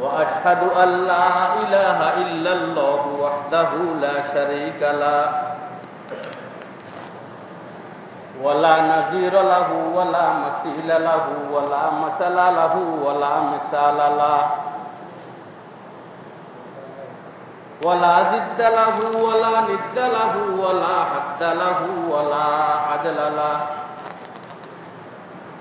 وأشهد أن لا إله إلا الله وحده لا شريك له. ولا نظير له ولا مثيل له ولا مثل له ولا مثال له. ولا ضد له ولا ند له ولا حد له ولا عدل له.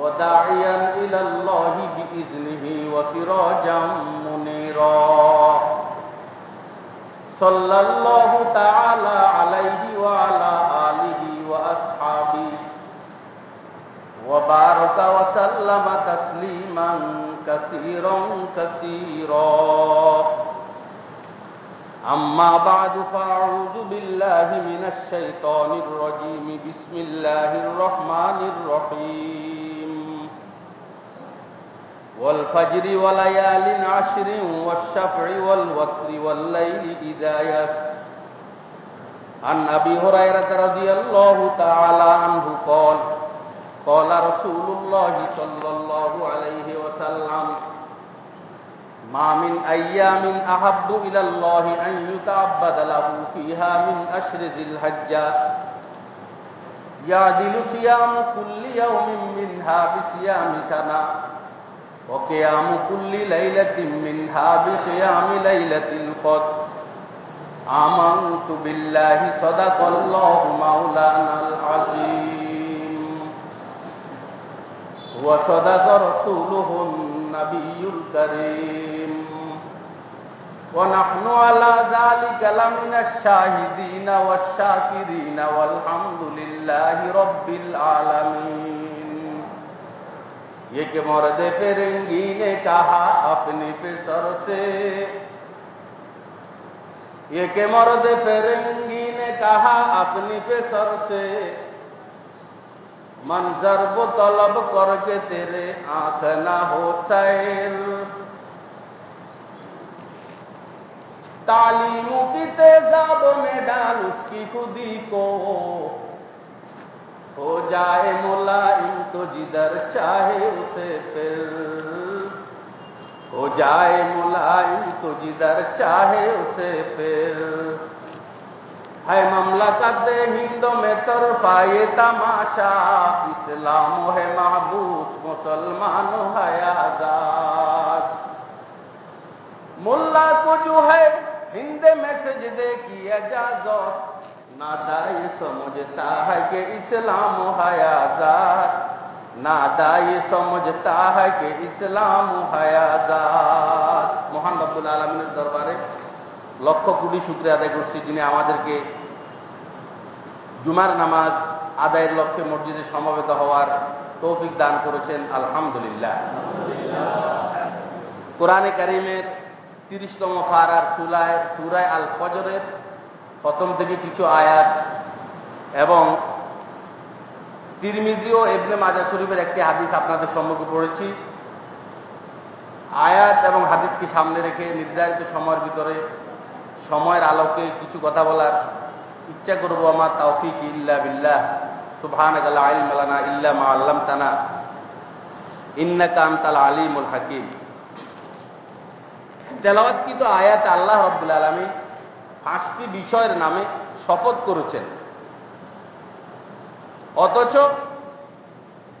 وداعيا إلى الله بإذنه وسراجا منيرا. صلى الله تعالى عليه وعلى آله وأصحابه وبارك وسلم تسليما كثيرا كثيرا. أما بعد فأعوذ بالله من الشيطان الرجيم. بسم الله الرحمن الرحيم. والفجر وليال عشر والشفع والوتر والليل إذا يسر. عن أبي هريرة رضي الله تعالى عنه قال قال رسول الله صلى الله عليه وسلم ما من أيام أحب إلى الله أن يتعبد له فيها من أشر ذي الحجة. يعدل صيام كل يوم منها بصيام سنة وقيام كل ليلة منها بقيام ليلة القدر. آمنت بالله صدق الله مولانا العظيم. وصدق رسوله النبي الكريم. ونحن على ذلك لمن الشاهدين والشاكرين والحمد لله رب العالمين. एक मर्द फिरंगी ने कहा अपने पे सर से एक मर्द फिरंगी ने कहा अपने पे सर से मंजर को तलब करके तेरे आंख ना हो सैल तालीमों की तेजाब में डाल उसकी खुदी को हो जाए मुलायम तो जिधर चाहे उसे फिर। हो जाए मुलायम तो जिधर चाहे उसे फिर। है ममला कर दे हिंदों में तरफा ये तमाशा। इस्लाम है महबूस मुसलमान है आज़ाद। मुल्ला को जो है हिंदे में दे की अजाजत নাদাই সমঝতা হ্যাঁ ইসলাম হায়াজার নাদাই সমঝতা হ্যাঁ ইসলাম হায়াজার মহান রব্দুল আলমিনের দরবারে লক্ষ কোটি শুক্রিয়া আদায় করছি যিনি আমাদেরকে জুমার নামাজ আদায়ের লক্ষ্যে মসজিদে সমবেত হওয়ার তৌফিক দান করেছেন, আলহামদুলিল্লাহ। কোরআনে কারিমের তিরিশতম ফার আর সুলায় সুরায় আল ফজরের প্রথম থেকে কিছু আয়াত এবং তিরমিজি ও এবনে মাজা শরীফের একটি হাদিস আপনাদের সম্মুখে পড়েছি। আয়াত এবং হাদিসকে সামনে রেখে নির্ধারিত সময়ের ভিতরে সময়ের আলোকে কিছু কথা বলার ইচ্ছা করব আমার তৌফিক ইল্লা বিল্লাহ। সুবহান গালা আইল মালানা ইল্লা মা আল্লাম তানা ইন্না কান্তাল আলিমুল হাকিম। তেলাওয়াতকৃত আয়াত আল্লাহ রব্বুল আলমী পাঁচটি বিষয়ের নামে শপথ করেছেন। অথচ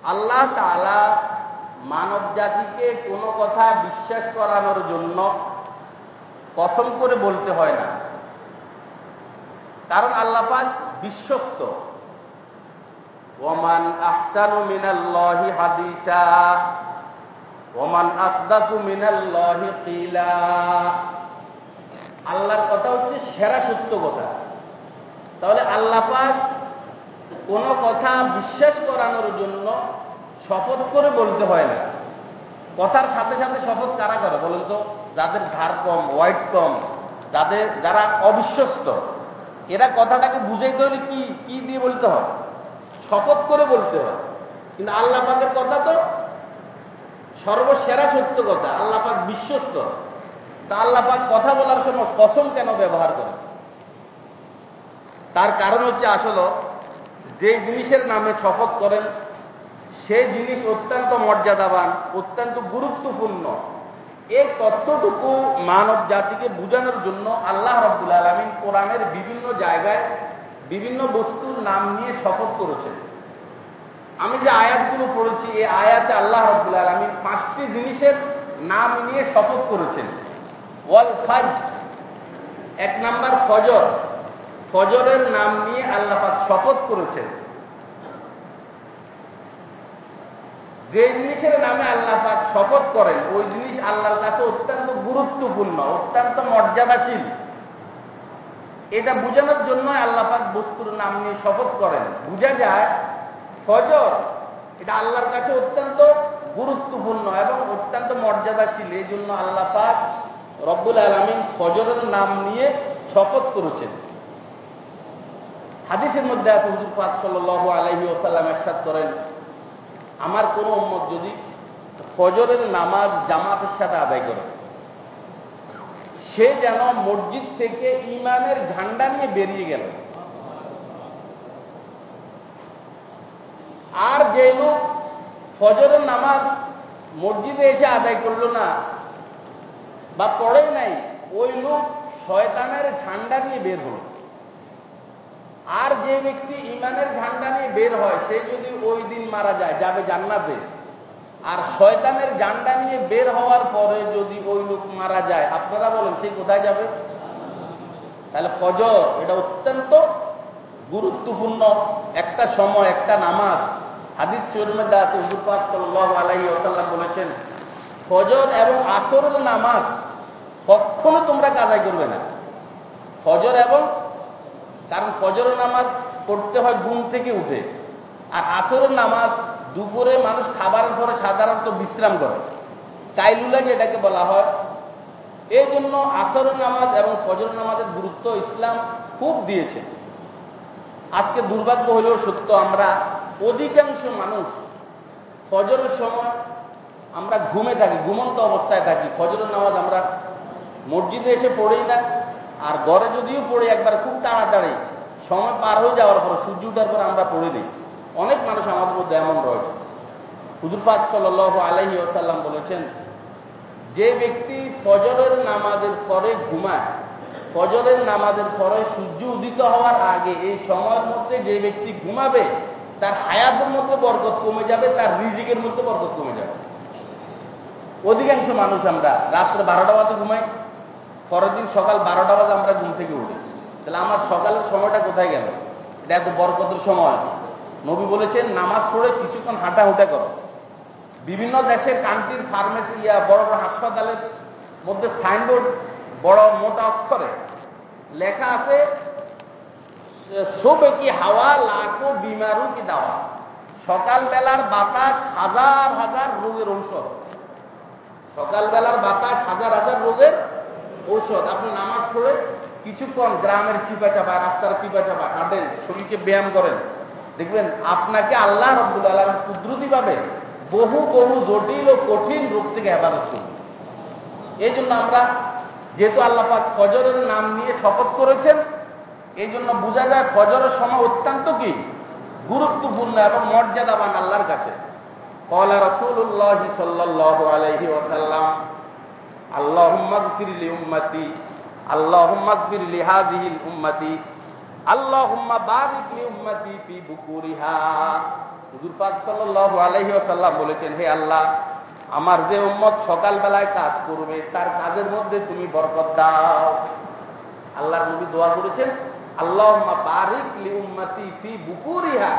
আল্লাহ তালা মানব জাতিকে কোনো কথা বিশ্বাস করানোর জন্য কসম করে বলতে হয় না। কারণ আল্লাপাক বিশ্বস্ত। ওমান আহসানু মিনাল্লাহি হাদিসা, ওমান আসদাকু মিনাল্লাহি কিলা। আল্লাহর কথা হচ্ছে সেরা সত্য কথা। তাহলে আল্লাহ পাক কোন কথা বিশ্বাস করানোর জন্য শপথ করে বলতে হয় না। কথার সাথে সাথে শপথ কারা করে বলেন তো? যাদের ধার কম, ওয়াইট কম, যাদের, যারা অবিশ্বস্ত, এরা কথাটাকে বুঝাইতে হলে কি কি দিয়ে বলতে হয়? শপথ করে বলতে হয়। কিন্তু আল্লাহ পাকের কথা তো সর্বসেরা সত্য কথা, আল্লাহ পাক বিশ্বস্ত। তা আল্লাহ পাক কথা বলার সময় কসম কেন ব্যবহার করে তার কারণ হচ্ছে আসলে যে জিনিসের নামে শপথ করেন, সে জিনিস অত্যন্ত মর্যাদাবান, অত্যন্ত গুরুত্বপূর্ণ। এই তথ্যটুকু মানব জাতিকে বোঝানোর জন্য আল্লাহ রব্দুল আলমিন কোরআনের বিভিন্ন জায়গায় বিভিন্ন বস্তুর নাম নিয়ে শপথ করেছেন। আমি যে আয়াতগুলো পড়েছি, এই আয়াতে আল্লাহ রব্দুল আলমিন পাঁচটি জিনিসের নাম নিয়ে শপথ করেছেন। ওয়াল ফাজ। এক নাম্বার ফজর। ফজরের নাম নিয়ে আল্লাহ শপথ করেছেন। যে জিনিসের নামে আল্লাহ পাক শপথ করেন, ওই জিনিস আল্লাহর কাছে অত্যন্ত গুরুত্বপূর্ণ, অত্যন্ত মর্যাদাশীল। এটা বোঝানোর জন্য আল্লাহ পাক বস্তুর নাম নিয়ে শপথ করেন। বুঝা যায়, ফজর এটা আল্লাহর কাছে অত্যন্ত গুরুত্বপূর্ণ এবং অত্যন্ত মর্যাদাশীল। এই জন্য আল্লাহ পাক রব্বুল আলমিন ফজরের নাম নিয়ে শপথ করেছেন। হাদিসের মধ্যে আছে, হুজুর পাক সাল আলহি ওসাল্লাম এরশাদ করেন, আমার কোন উম্মত যদি ফজরের নামাজ জামাতের সাথে আদায় করে, সে যেন মসজিদ থেকে ইমানের ঝান্ডা নিয়ে বেরিয়ে গেল। আর যে লোক ফজরের নামাজ মসজিদে এসে আদায় করল না বা পড়ে নাই, ওই লোক শয়তানের ঝান্ডা নিয়ে বের হলো। আর যে ব্যক্তি ইমানের ঝান্ডা নিয়ে বের হয়, সে যদি ওই দিন মারা যায়, যাবে জান্নাতে। আর শয়তানের ঝান্ডা নিয়ে বের হওয়ার পরে যদি ওই লোক মারা যায়, আপনারা বলেন, সে কোথায় যাবে? তাহলে ফজর, এটা অত্যন্ত গুরুত্বপূর্ণ একটা সময়, একটা নামাজ। হাদিস সাল্লাহ আলাহি ওসাল্লাম বলেছেন, ফজর এবং আসরের নামাজ কখনো তোমরা কাজাই করবে না। ফজর এবং কারণ ফজরের নামাজ পড়তে হয় ঘুম থেকে উঠে। আর আসরের নামাজ দুপুরে মানুষ খাবারের পরে সাধারণত বিশ্রাম করে। কাইলুলা যেটাকে বলা হয়। এই জন্য আসরের নামাজ এবং ফজরের নামাজের গুরুত্ব ইসলাম খুব দিয়েছে। আজকে দুর্ভাগ্য হলেও সত্য, আমরা অধিকাংশ মানুষ ফজরের সময় আমরা ঘুমে থাকি, ঘুমন্ত অবস্থায় থাকি। ফজরের নামাজ আমরা মসজিদে এসে পড়েই না, আর ঘরে যদিও পড়ে, একবার খুব তাড়াতাড়ি সময় পার হয়ে যাওয়ার পর সূর্য উঠার পর আমরা পড়ে দিই অনেক মানুষ আমাদের মধ্যে এমন রয়েছে। হুজুর সাল আলহি ওসাল্লাম বলেছেন, যে ব্যক্তি ফজরের নামাজের পরে ঘুমায়, ফজরের নামাজের পরে সূর্য উদিত হওয়ার আগে এই সময়ের মধ্যে যে ব্যক্তি ঘুমাবে, তার হায়াতের মধ্যে বরকত কমে যাবে, তার রিজিকের মধ্যে বরকত কমে যাবে। অধিকাংশ মানুষ আমরা রাত্রে বারোটা বাজে ঘুমাই পরের দিন সকাল বারোটা বাজে আমরা ঘুম থেকে উঠি। তাহলে আমার সকালের সময়টা কোথায় গেল? এটা এত বরকতের সময়। নবী বলেছেন, নামাজ পড়ে কিছুক্ষণ হাঁটা হুটা করো। বিভিন্ন দেশের কান্ট্রির ফার্মেসি ইয়া, বড় বড় হাসপাতালের মধ্যে সাইনবোর্ড বড় মোটা অক্ষরে লেখা আছে সবে কি হাওয়া, লাখো বিমারু কি দাওয়া? সকালবেলার বাতাস হাজার হাজার রোগের ঔষধ। সকালবেলার বাতাস হাজার হাজার রোগের ঔষধ, আপনি নামাজ পড়ে কিছুক্ষণ গ্রামের চিপা চাপা, রাস্তার চিপা চাপা হাঁটেন শরীরকে ব্যায়াম করেন। দেখবেন আপনাকে আল্লাহ রব্দুল আলম কুদরতি পাবে বহু বহু জটিল ও কঠিন রোগ থেকে হেফাজত করবে এই জন্য আমরা যেহেতু আল্লাপাক ফজরের নাম নিয়ে শপথ করেছেন এই জন্য বোঝা যায় ফজরের সময় অত্যন্ত কি? গুরুত্বপূর্ণ এবং মর্যাদাবান আল্লাহর কাছে। কলা রসুল্লাহ সাল্লাহ আলহি ওসাল্লাম আল্লাহ মগফির উম্মতি আল্লাহ মগফির লিহাদিহিল উম্মতি আল্লাহ বারিক লি উম্মতি ফি বুকুরিহা। পাক সাল্লাল্লাহু আলাইহি ওয়াসাল্লাম বলেছেন, হে আল্লাহ, আমার যে উম্মত সকালবেলায় কাজ করবে, তার কাজের মধ্যে তুমি বরকত দাও। আল্লাহর নবী দোয়া করেছেন আল্লাহ বারিক লি উম্মতি ফি বুকুরিহা।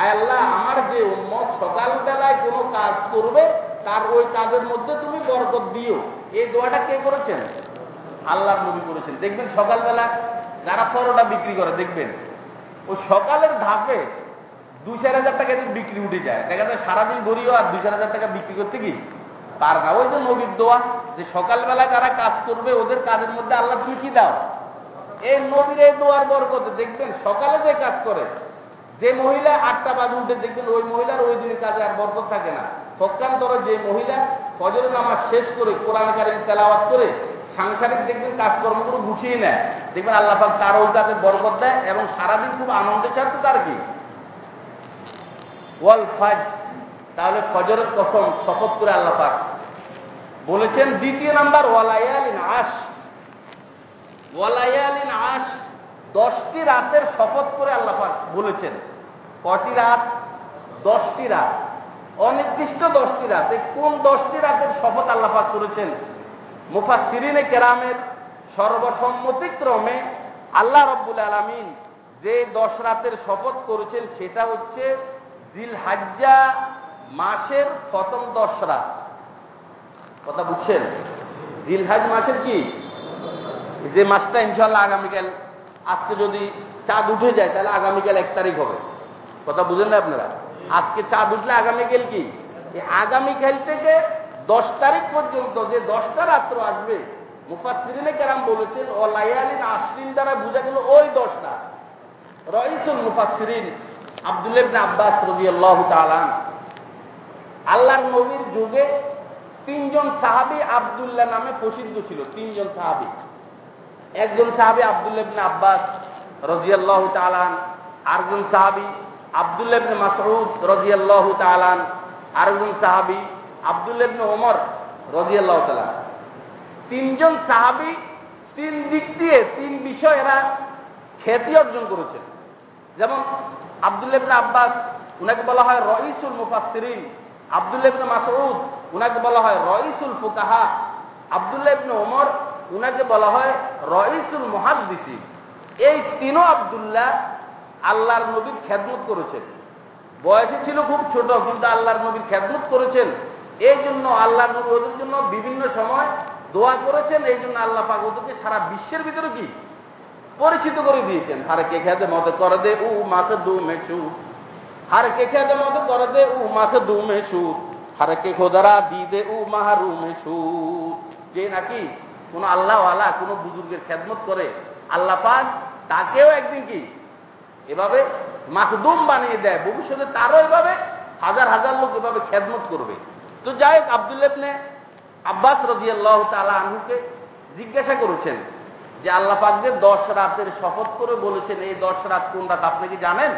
আয় আল্লাহ, আমার যে উম্মত সকালবেলায় কোনো কাজ করবে, তার ওই কাজের মধ্যে তুমি বরকত দিও। এই দোয়াটা কে করেছেন? আল্লাহ নবী করেছেন। দেখবেন সকালবেলা যারা পরোটা বিক্রি করে, দেখবেন ওই সকালের ধাপে দুই চার হাজার টাকা বিক্রি উঠে যায়। দেখা যায় সারাদিন ভরিও আর দুই চার হাজার টাকা বিক্রি করতে কি পার না। ওই যে নবীর দোয়া, যে সকালবেলা যারা কাজ করবে, ওদের কাজের মধ্যে আল্লাহ তুমি কি দাও? এই নবীর এই দোয়ার বরকতে দেখবেন সকালে যে কাজ করে, যে মহিলা আটটা বাজে উঠে, দেখবেন ওই মহিলার ওই দিনের কাজে আর বরকত থাকে না। পক্ষান্তর যে মহিলা ফজরের নামাজ শেষ করে কোরআন কারিম তেলাওয়াত করে সাংসারিক দেখবেন কাজকর্মগুলো গুছিয়ে নেয়। দেখবেন আল্লাহ পাক তার ওই বরকত দেয় এবং সারাদিন খুব আনন্দে ছাড়তে তার কি? ওয়াল ফাজ। তাহলে ফজরের কসম শপথ করে আল্লাহ পাক বলেছেন, দ্বিতীয় নাম্বার ওয়ালায়ালিন আশ। ওয়ালায়ালিন আশ দশটি রাতের শপথ করে আল্লাহ পাক বলেছেন। কটি রাত? দশটি রাত। অনির্দিষ্ট দশটি রাত। এই কোন দশটি রাতের শপথ আল্লাহ পাক করেছেন? মুফাসিরিনে কেরামের সর্বসম্মতিক্রমে আল্লাহ রব্বুল আলমিন যে দশ রাতের শপথ করেছেন, সেটা হচ্ছে দিল হাজ্জা মাসের প্রথম দশ রাত। কথা বুঝছেন? জিলহাজ মাসের কি? যে মাসটা ইনশাল্লাহ আগামীকাল, আজকে যদি চাঁদ উঠে যায়, তাহলে আগামীকাল এক তারিখ হবে। কথা বুঝেন না আপনারা? আজকে চাঁদ উঠলে আগামীকাল কি? আগামীকাল থেকে দশ তারিখ পর্যন্ত যে দশটা রাত্র আসবে মুফাসিরিনে কেরাম বলেছেন ও লাইয়ালিন আশ্রিন দ্বারা বোঝা গেল ওই দশটা। রইসুল মুফাসিরিন আবদুল্লাবিন আব্বাস রবি আল্লাহ তালান আল্লাহর নবীর যুগে তিনজন সাহাবি আবদুল্লাহ নামে প্রসিদ্ধ ছিল, তিনজন সাহাবি। একজন সাহাবি আবদুল্লাবিন আব্বাস রজিয়াল্লাহ তালান আরেকজন সাহাবি আবদুল্লাবিন মাসরুদ রজিয়াল্লাহ তালান আরেকজন সাহাবি আবদুল্লাবিন ওমর রজিয়াল্লাহ তালান তিনজন সাহাবি তিন দিক দিয়ে, তিন বিষয় এরা খ্যাতি অর্জন করেছেন। যেমন আবদুল্লাবিন আব্বাস, উনাকে বলা হয় রইসুল মুফাসিরিন আবদুল্লাহ ইবনে মাসউদ, উনাকে বলা হয় রইসুল ফুকাহা। আবদুল্লাহ ইবনে ওমর, উনাকে বলা হয় রইসুল মুহাদ্দিসিন। এই তিনও আবদুল্লাহ আল্লাহর নবীর খ্যাদমত করেছেন। বয়সে ছিল খুব ছোট, কিন্তু আল্লাহর নবীর খ্যাদমত করেছেন। এই জন্য আল্লাহর নবী ওদের জন্য বিভিন্ন সময় দোয়া করেছেন। এই জন্য আল্লাহ পাক ওদেরকে সারা বিশ্বের ভিতরে কি? পরিচিত করে দিয়েছেন। হার কে খেতে মতো করে দে উ মাথে দু মেছু হার কে খেতে মতো করে দে উ মাথে দু মেছু হার কে খোদারা দি দে উ মাহারু মেছু যে নাকি কোন আল্লাহওয়ালা, কোন বুজুর্গের খেদমত করে, আল্লাহ পাক তাকেও একদিন কি এভাবে মাকদুম বানিয়ে দেয়। ভবিষ্যতে তারও এভাবে হাজার হাজার লোক এভাবে খেদমত করবে। তো যাই হোক আবদুল্লাবনে আব্বাস রাজি আল্লাহ তালা আনহুকে জিজ্ঞাসা করেছেন যে আল্লাহ পাক যে দশ রাতের শপথ করে বলেছেন, এই দশ রাত কোন রাত আপনি কি জানেন?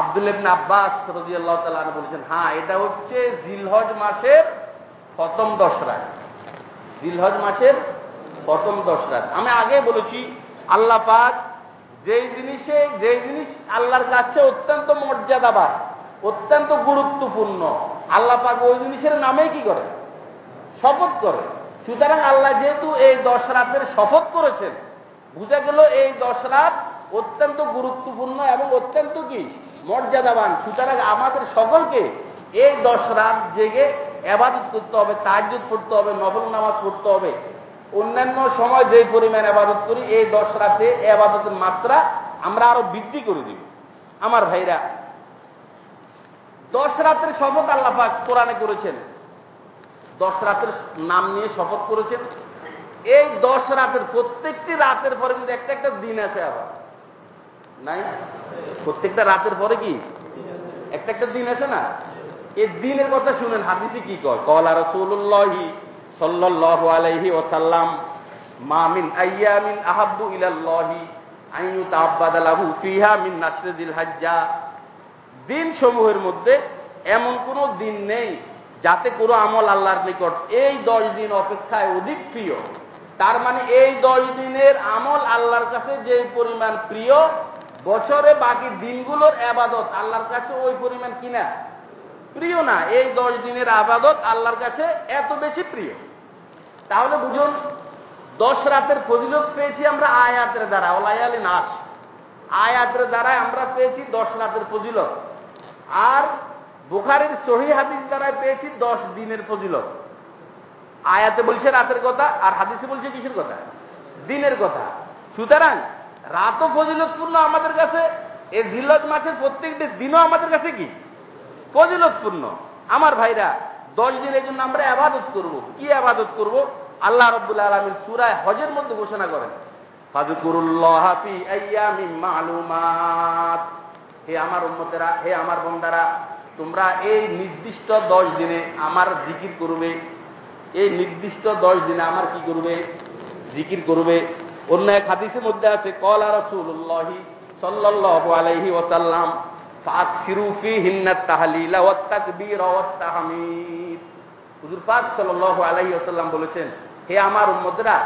আবদুল্লাবিন আব্বাস রজি আল্লাহ তালা বলেছেন হ্যাঁ এটা হচ্ছে জিলহজ মাসের প্রথম দশ রাত। জিলহজ মাসের প্রথম দশ রাত। আমি আগে বলেছি, আল্লাহ পাক যেই জিনিসে, যেই জিনিস আল্লাহর কাছে অত্যন্ত মর্যাদাবান, অত্যন্ত গুরুত্বপূর্ণ, আল্লাহ পাক ওই জিনিসের নামেই কি করে? শপথ করে। সুতরাং আল্লাহ যেহেতু এই দশ রাতের শপথ করেছেন, বুঝা গেল এই দশ রাত অত্যন্ত গুরুত্বপূর্ণ এবং অত্যন্ত কি? মর্যাদাবান। সুতরাং আমাদের সকলকে এই দশ রাত জেগে আবাদত করতে হবে তাজ্জুদ পড়তে হবে নবল নামাজ পড়তে হবে। অন্যান্য সময় যে পরিমাণ আবাদত করি, এই দশ রাতে আবাদতের মাত্রা আমরা আরও বৃদ্ধি করে দিব। আমার ভাইরা, দশ রাতের শপথ আল্লাপাক কোরআনে করেছেন। দশ রাতের নাম নিয়ে শপথ করেছেন। এই দশ রাতের প্রত্যেকটি রাতের পরে কিন্তু একটা একটা দিন আছে আবার। নাই? প্রত্যেকটা রাতের পরে কি? একটা একটা দিন আছে না? এই দিনের কথা শুনেন, হাদিসে কি কয়? কলা সাল্লাহ আলাইহি ওসাল্লাম মামিন আইয়ামিন আহাব্বু ইলাল্লাহি আইয়ু তাআব্বাদালাহু ফিহা মিন নাসরিল হাজ্জা দিন সমূহের মধ্যে এমন কোন দিন নেই যাতে কোনো আমল আল্লাহর নিকট এই দশ দিন অপেক্ষায় অধিক প্রিয়। তার মানে এই দশ দিনের আমল আল্লাহর কাছে যে পরিমাণ প্রিয়, বছরে বাকি দিনগুলোর আবাদত আল্লাহর কাছে ওই পরিমাণ কিনা প্রিয় না। এই দশ দিনের আবাদত আল্লাহর কাছে এত বেশি প্রিয়। তাহলে বুঝুন, দশ রাতের ফজিলত পেয়েছি আমরা আয়াতের দ্বারা ওলায়ালি নাচ আয়াতের দ্বারাই আমরা পেয়েছি দশ রাতের ফজিলত। আর বুখারের সহি হাদিস দ্বারাই পেয়েছি দশ দিনের ফজিলত। আয়াতে বলছে রাতের কথা, আর হাদিসে বলছে কিসের কথা? দিনের কথা। সুতরাং রাতও ফজিলতপূর্ণ আমাদের কাছে এই জিল্লত মাসের প্রত্যেকটি দিনও আমাদের কাছে কি? ফজিলতপূর্ণ। আমার ভাইরা দশ দিনের জন্য আমরা আবাদত করব। কি আবাদত করব? আল্লাহ রব্বুল্লাহ আলমী সুরায় হজের মধ্যে ঘোষণা করেন হে আমার উন্মতেরা হে আমার বন্দারা, তোমরা এই নির্দিষ্ট দশ দিনে আমার জিকির করবে। এই নির্দিষ্ট দশ দিনে আমার কি করবে? জিকির করবে। অন্য এক হাদিসের মধ্যে আছে, কলা রসুল্লাহি সাল্লাল্লাহু আলাইহি ওয়াসাল্লাম ফাকসিরু ফিহিন্না তাহলিলা ওয়াত তাকবীর ওয়াত তাহমিদ হুজুর পাক আলাইহি ওয়াসাল্লাম বলেছেন, হে আমার উম্মতরা,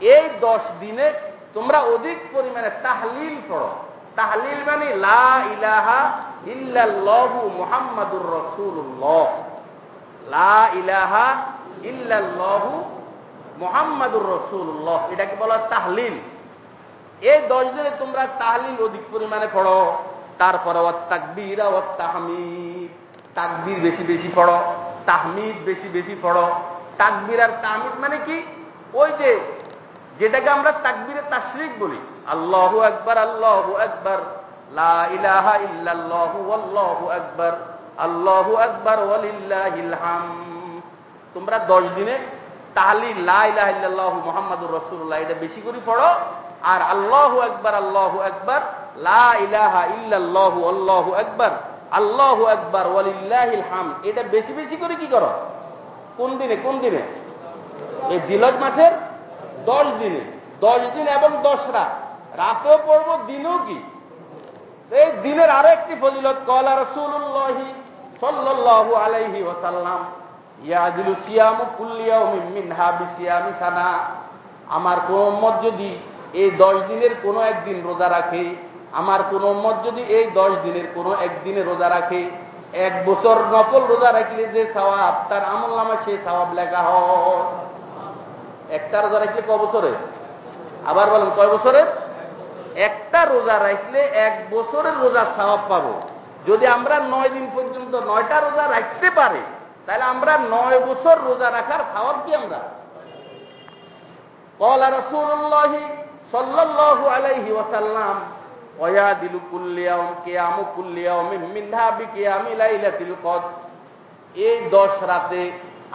এই দশ দিনে তোমরা অধিক পরিমাণে তাহলিল পড়ো। তাহলিল মানে লা ইলাহা ইল্লাল্লাহু মুহাম্মাদুর রাসূলুল্লাহ। লা ইলাহা ইল্লাল্লাহু মুহাম্মাদুর রাসূলুল্লাহ, এটাকে বলা তাহলিল। এই দশ দিনে তোমরা তাহলিল অধিক পরিমাণে পড়ো। তারপরে তাকবীর তাহমিদ তাকবীর বেশি বেশি পড়ো। তাহমিদ বেশি বেশি পড়ো। তাকবির আর তাহমিদ মানে কি? ওই যে, যেটাকে আমরা তাকবীরে তাশরিক বলি। আল্লাহু আকবার আল্লাহু আকবার, লা ইলাহা তোমরা দশ দিনে তাহলি লা ইলাহা ইল্লাল্লাহু মুহাম্মাদুর এটা বেশি করে পড়ো। আর আল্লাহু আকবার আল্লাহু আকবার, লা ইলাহা আল্লাহু আকবার আল্লাহু একবার ওয়ালিল্লাহিল হামদ। এটা বেশি বেশি করে কি করো? কোন দিনে কোন দিনে? এই দিলজ মাসের দশ দিনে। দশ দিন এবং দশ রাত। রাতেও পড়ব, দিনেও কি? এই দিনের আরও একটি ফজিলত কলা রসুল্লাহি সাল্লাল্লাহু আলাইহি ওয়াসাল্লাম, ইয়াজিলু সিয়ামু কুল্লিয়াউমিন মিনহা বিসিয়ামি সানা। আমার কোন উম্মত যদি এই দশ দিনের কোনো একদিন রোজা রাখে আমার কোন মত যদি এই দশ দিনের কোন একদিনে রোজা রাখে, এক বছর নকল রোজা রাখলে যে সবাব তার আমল নামা সেই সবাব লেখা হয়। একটা রোজা রাখলে ক বছরে? আবার বলেন, কয় বছরে? একটা রোজা রাখলে এক বছরের রোজার সবাব পাব। যদি আমরা নয় দিন পর্যন্ত নয়টা রোজা রাখতে পারে, তাহলে আমরা নয় বছর রোজা রাখার সবাব কি আমরা? কলা রসুল্লাহ সাল্লাহ আলাইহি ওয়াসাল্লাম ওয়া দিলু কুল্লিয়াম কেয়ামু কুল্লিয়াম আমি লাইলা লাইলাতিল কদ এই দশ রাতে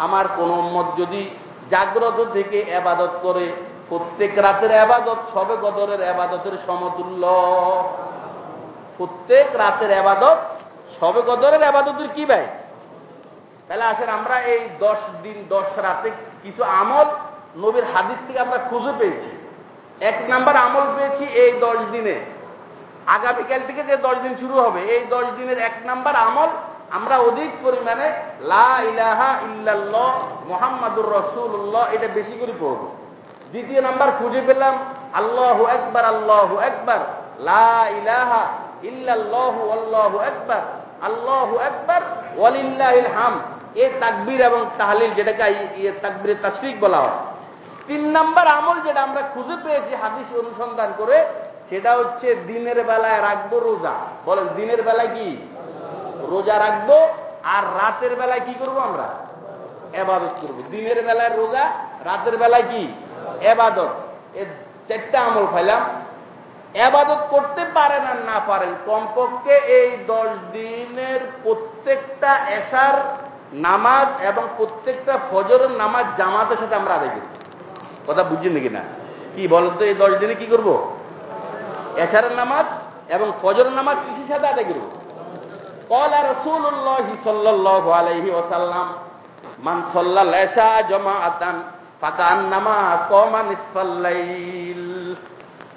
আমার কোন মত যদি জাগ্রত থেকে আবাদত করে, প্রত্যেক রাতের আবাদত সবে কদরের আবাদতের সমতুল্য। প্রত্যেক রাতের আবাদত সবে কদরের আবাদতের কি ব্যয়? তাহলে আসেন আমরা এই দশ দিন, দশ রাতে কিছু আমল নবীর হাদিস থেকে আমরা খুঁজে পেয়েছি। এক নাম্বার আমল পেয়েছি এই দশ দিনে। আগামীকাল থেকে যে দশ দিন শুরু হবে, এই দশ দিনের এক নাম্বার আমল আমরা অধিক পরিমাণে লা ইলাহা ইল্লাল্লাহ মোহাম্মদুর রসুল্লাহ এটা বেশি করে পড়ব। দ্বিতীয় নাম্বার খুঁজে পেলাম, আল্লাহ একবার আল্লাহ একবার লা ইলাহা ইল্লাল্লাহু একবার আল্লাহু একবার ওয়ালিল্লাহিল হাম এই তাকবীর এবং তাহলিল যেটাকে তাকবীরের তাশরিক বলা হয়। তিন নাম্বার আমল যেটা আমরা খুঁজে পেয়েছি হাদিস অনুসন্ধান করে সেটা হচ্ছে দিনের বেলায় রাখব রোজা। বলেন, দিনের বেলায় কি? রোজা রাখব, আর রাতের বেলায় কি করব আমরা? এবাদত করব। দিনের বেলায় রোজা, রাতের বেলায় কি? এবাদত। এ চারটা আমল পাইলাম এবাদত করতে পারেন আর না পারেন, কমপক্ষে এই দশ দিনের প্রত্যেকটা এসার নামাজ এবং প্রত্যেকটা ফজরের নামাজ জামাতের সাথে আমরা আদায় করি। কথা বুঝছেন নাকি না? কি বলেন তো এই দশ দিনে কি করব? এশারের নামাজ এবং ফজর নামাজ কিসের সাথে আদায় করব? কলার রসুল্লাহ সাল্লাহ আলহি ওসাল্লাম মান সল্লা লেসা জমা আতান ফাকান নামা কমান ইসফাল্লাইল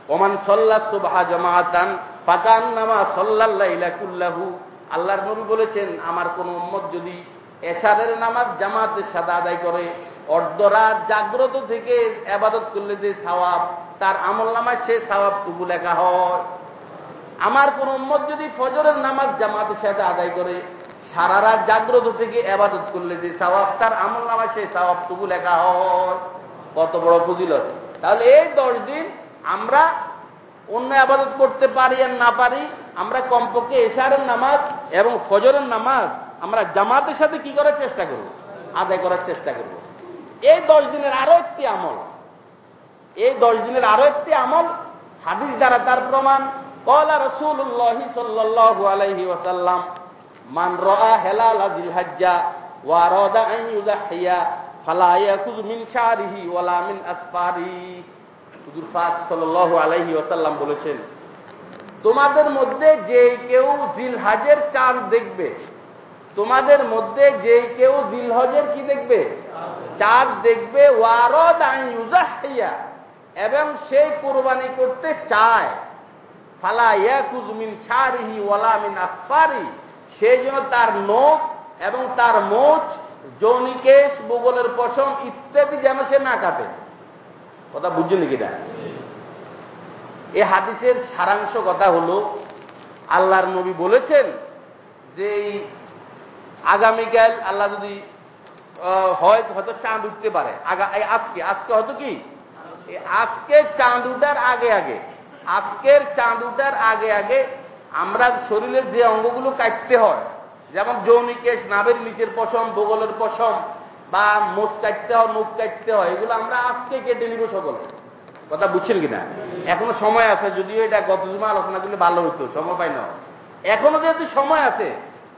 ওমান সল্লা সুবাহা জমা আতান ফাকান নামা সল্লাল্লাইলা কুল্লাহু। আল্লাহর নবী বলেছেন, আমার কোন উম্মত যদি এশারের নামাজ জামাতের সাদা আদায় করে, অর্ধরাত জাগ্রত থেকে আবাদত করলে যে সাওয়াব তার আমল নামায় সে সওয়াবটুকু লেখা হয়। আমার কোন উম্মত যদি ফজরের নামাজ জামাতের সাথে আদায় করে, সারা রাত জাগ্রত থেকে আবাদত করলে যে সওয়াব তার আমল নামায় সেই সওয়াবটুকু লেখা হয়। কত বড় ফজিলত। তাহলে এই দশ দিন আমরা অন্য আবাদত করতে পারি আর না পারি, আমরা কমপক্ষে এশারের নামাজ এবং ফজরের নামাজ আমরা জামাতের সাথে কি করার চেষ্টা করব? আদায় করার চেষ্টা করব। এই দশ দিনের আরও একটি আমল। এই দশ দিনের আরও একটি আমল, হাদিস দ্বারা তার প্রমাণ। কলা রসুল্লাহ সাল্লাহ আলাইহি ওয়াসাল্লাম, মান রা হেলাল আজিল হাজ্জা ওয়ারদা আন ইউজাহিয়া ফালা ইয়াকুজ মিন শারিহি ওয়ালা মিন আসফারি। হুজুর পাক সাল্লাল্লাহু আলাইহি ওয়াসাল্লাম বলেছেন, তোমাদের মধ্যে যে কেউ জিলহাজের চাঁদ দেখবে, তোমাদের মধ্যে যে কেউ জিলহজের কি দেখবে? চাঁদ দেখবে ওয়ারদ আন ইউজাহিয়া এবং সে কোরবানি করতে চায়। ফালা ইয়াকুজ মিন শারিহি ওয়ালা মিন আসফারি সেই জন্য তার নখ এবং তার মোচ যৌনিকেশ বগলের পশম ইত্যাদি যেন সে না কাটে। কথা বুঝছেন নাকি না এই হাদিসের সারাংশ কথা হলো, আল্লাহর নবী বলেছেন যে আগামীকাল আল্লাহ যদি হয় হয়তো চাঁদ উঠতে পারে। আজকে আজকে হয়তো কি? আজকে চাঁদ উঠার আগে আগে, আজকের চাঁদ উঠার আগে আগে আমরা শরীরের যে অঙ্গগুলো কাটতে হয়, যেমন যৌনিকেশ নাভের নিচের পশম বগলের পশম, বা মুখ কাটতে হয়, মুখ কাটতে হয়, এগুলো আমরা আজকে কেটে নিব সকলে। কথা বুঝছেন কিনা? এখনও সময় আছে, যদিও এটা গত জমা আলোচনা করলে ভালো হইতো, সময় পাই না। এখনও যেহেতু সময় আছে,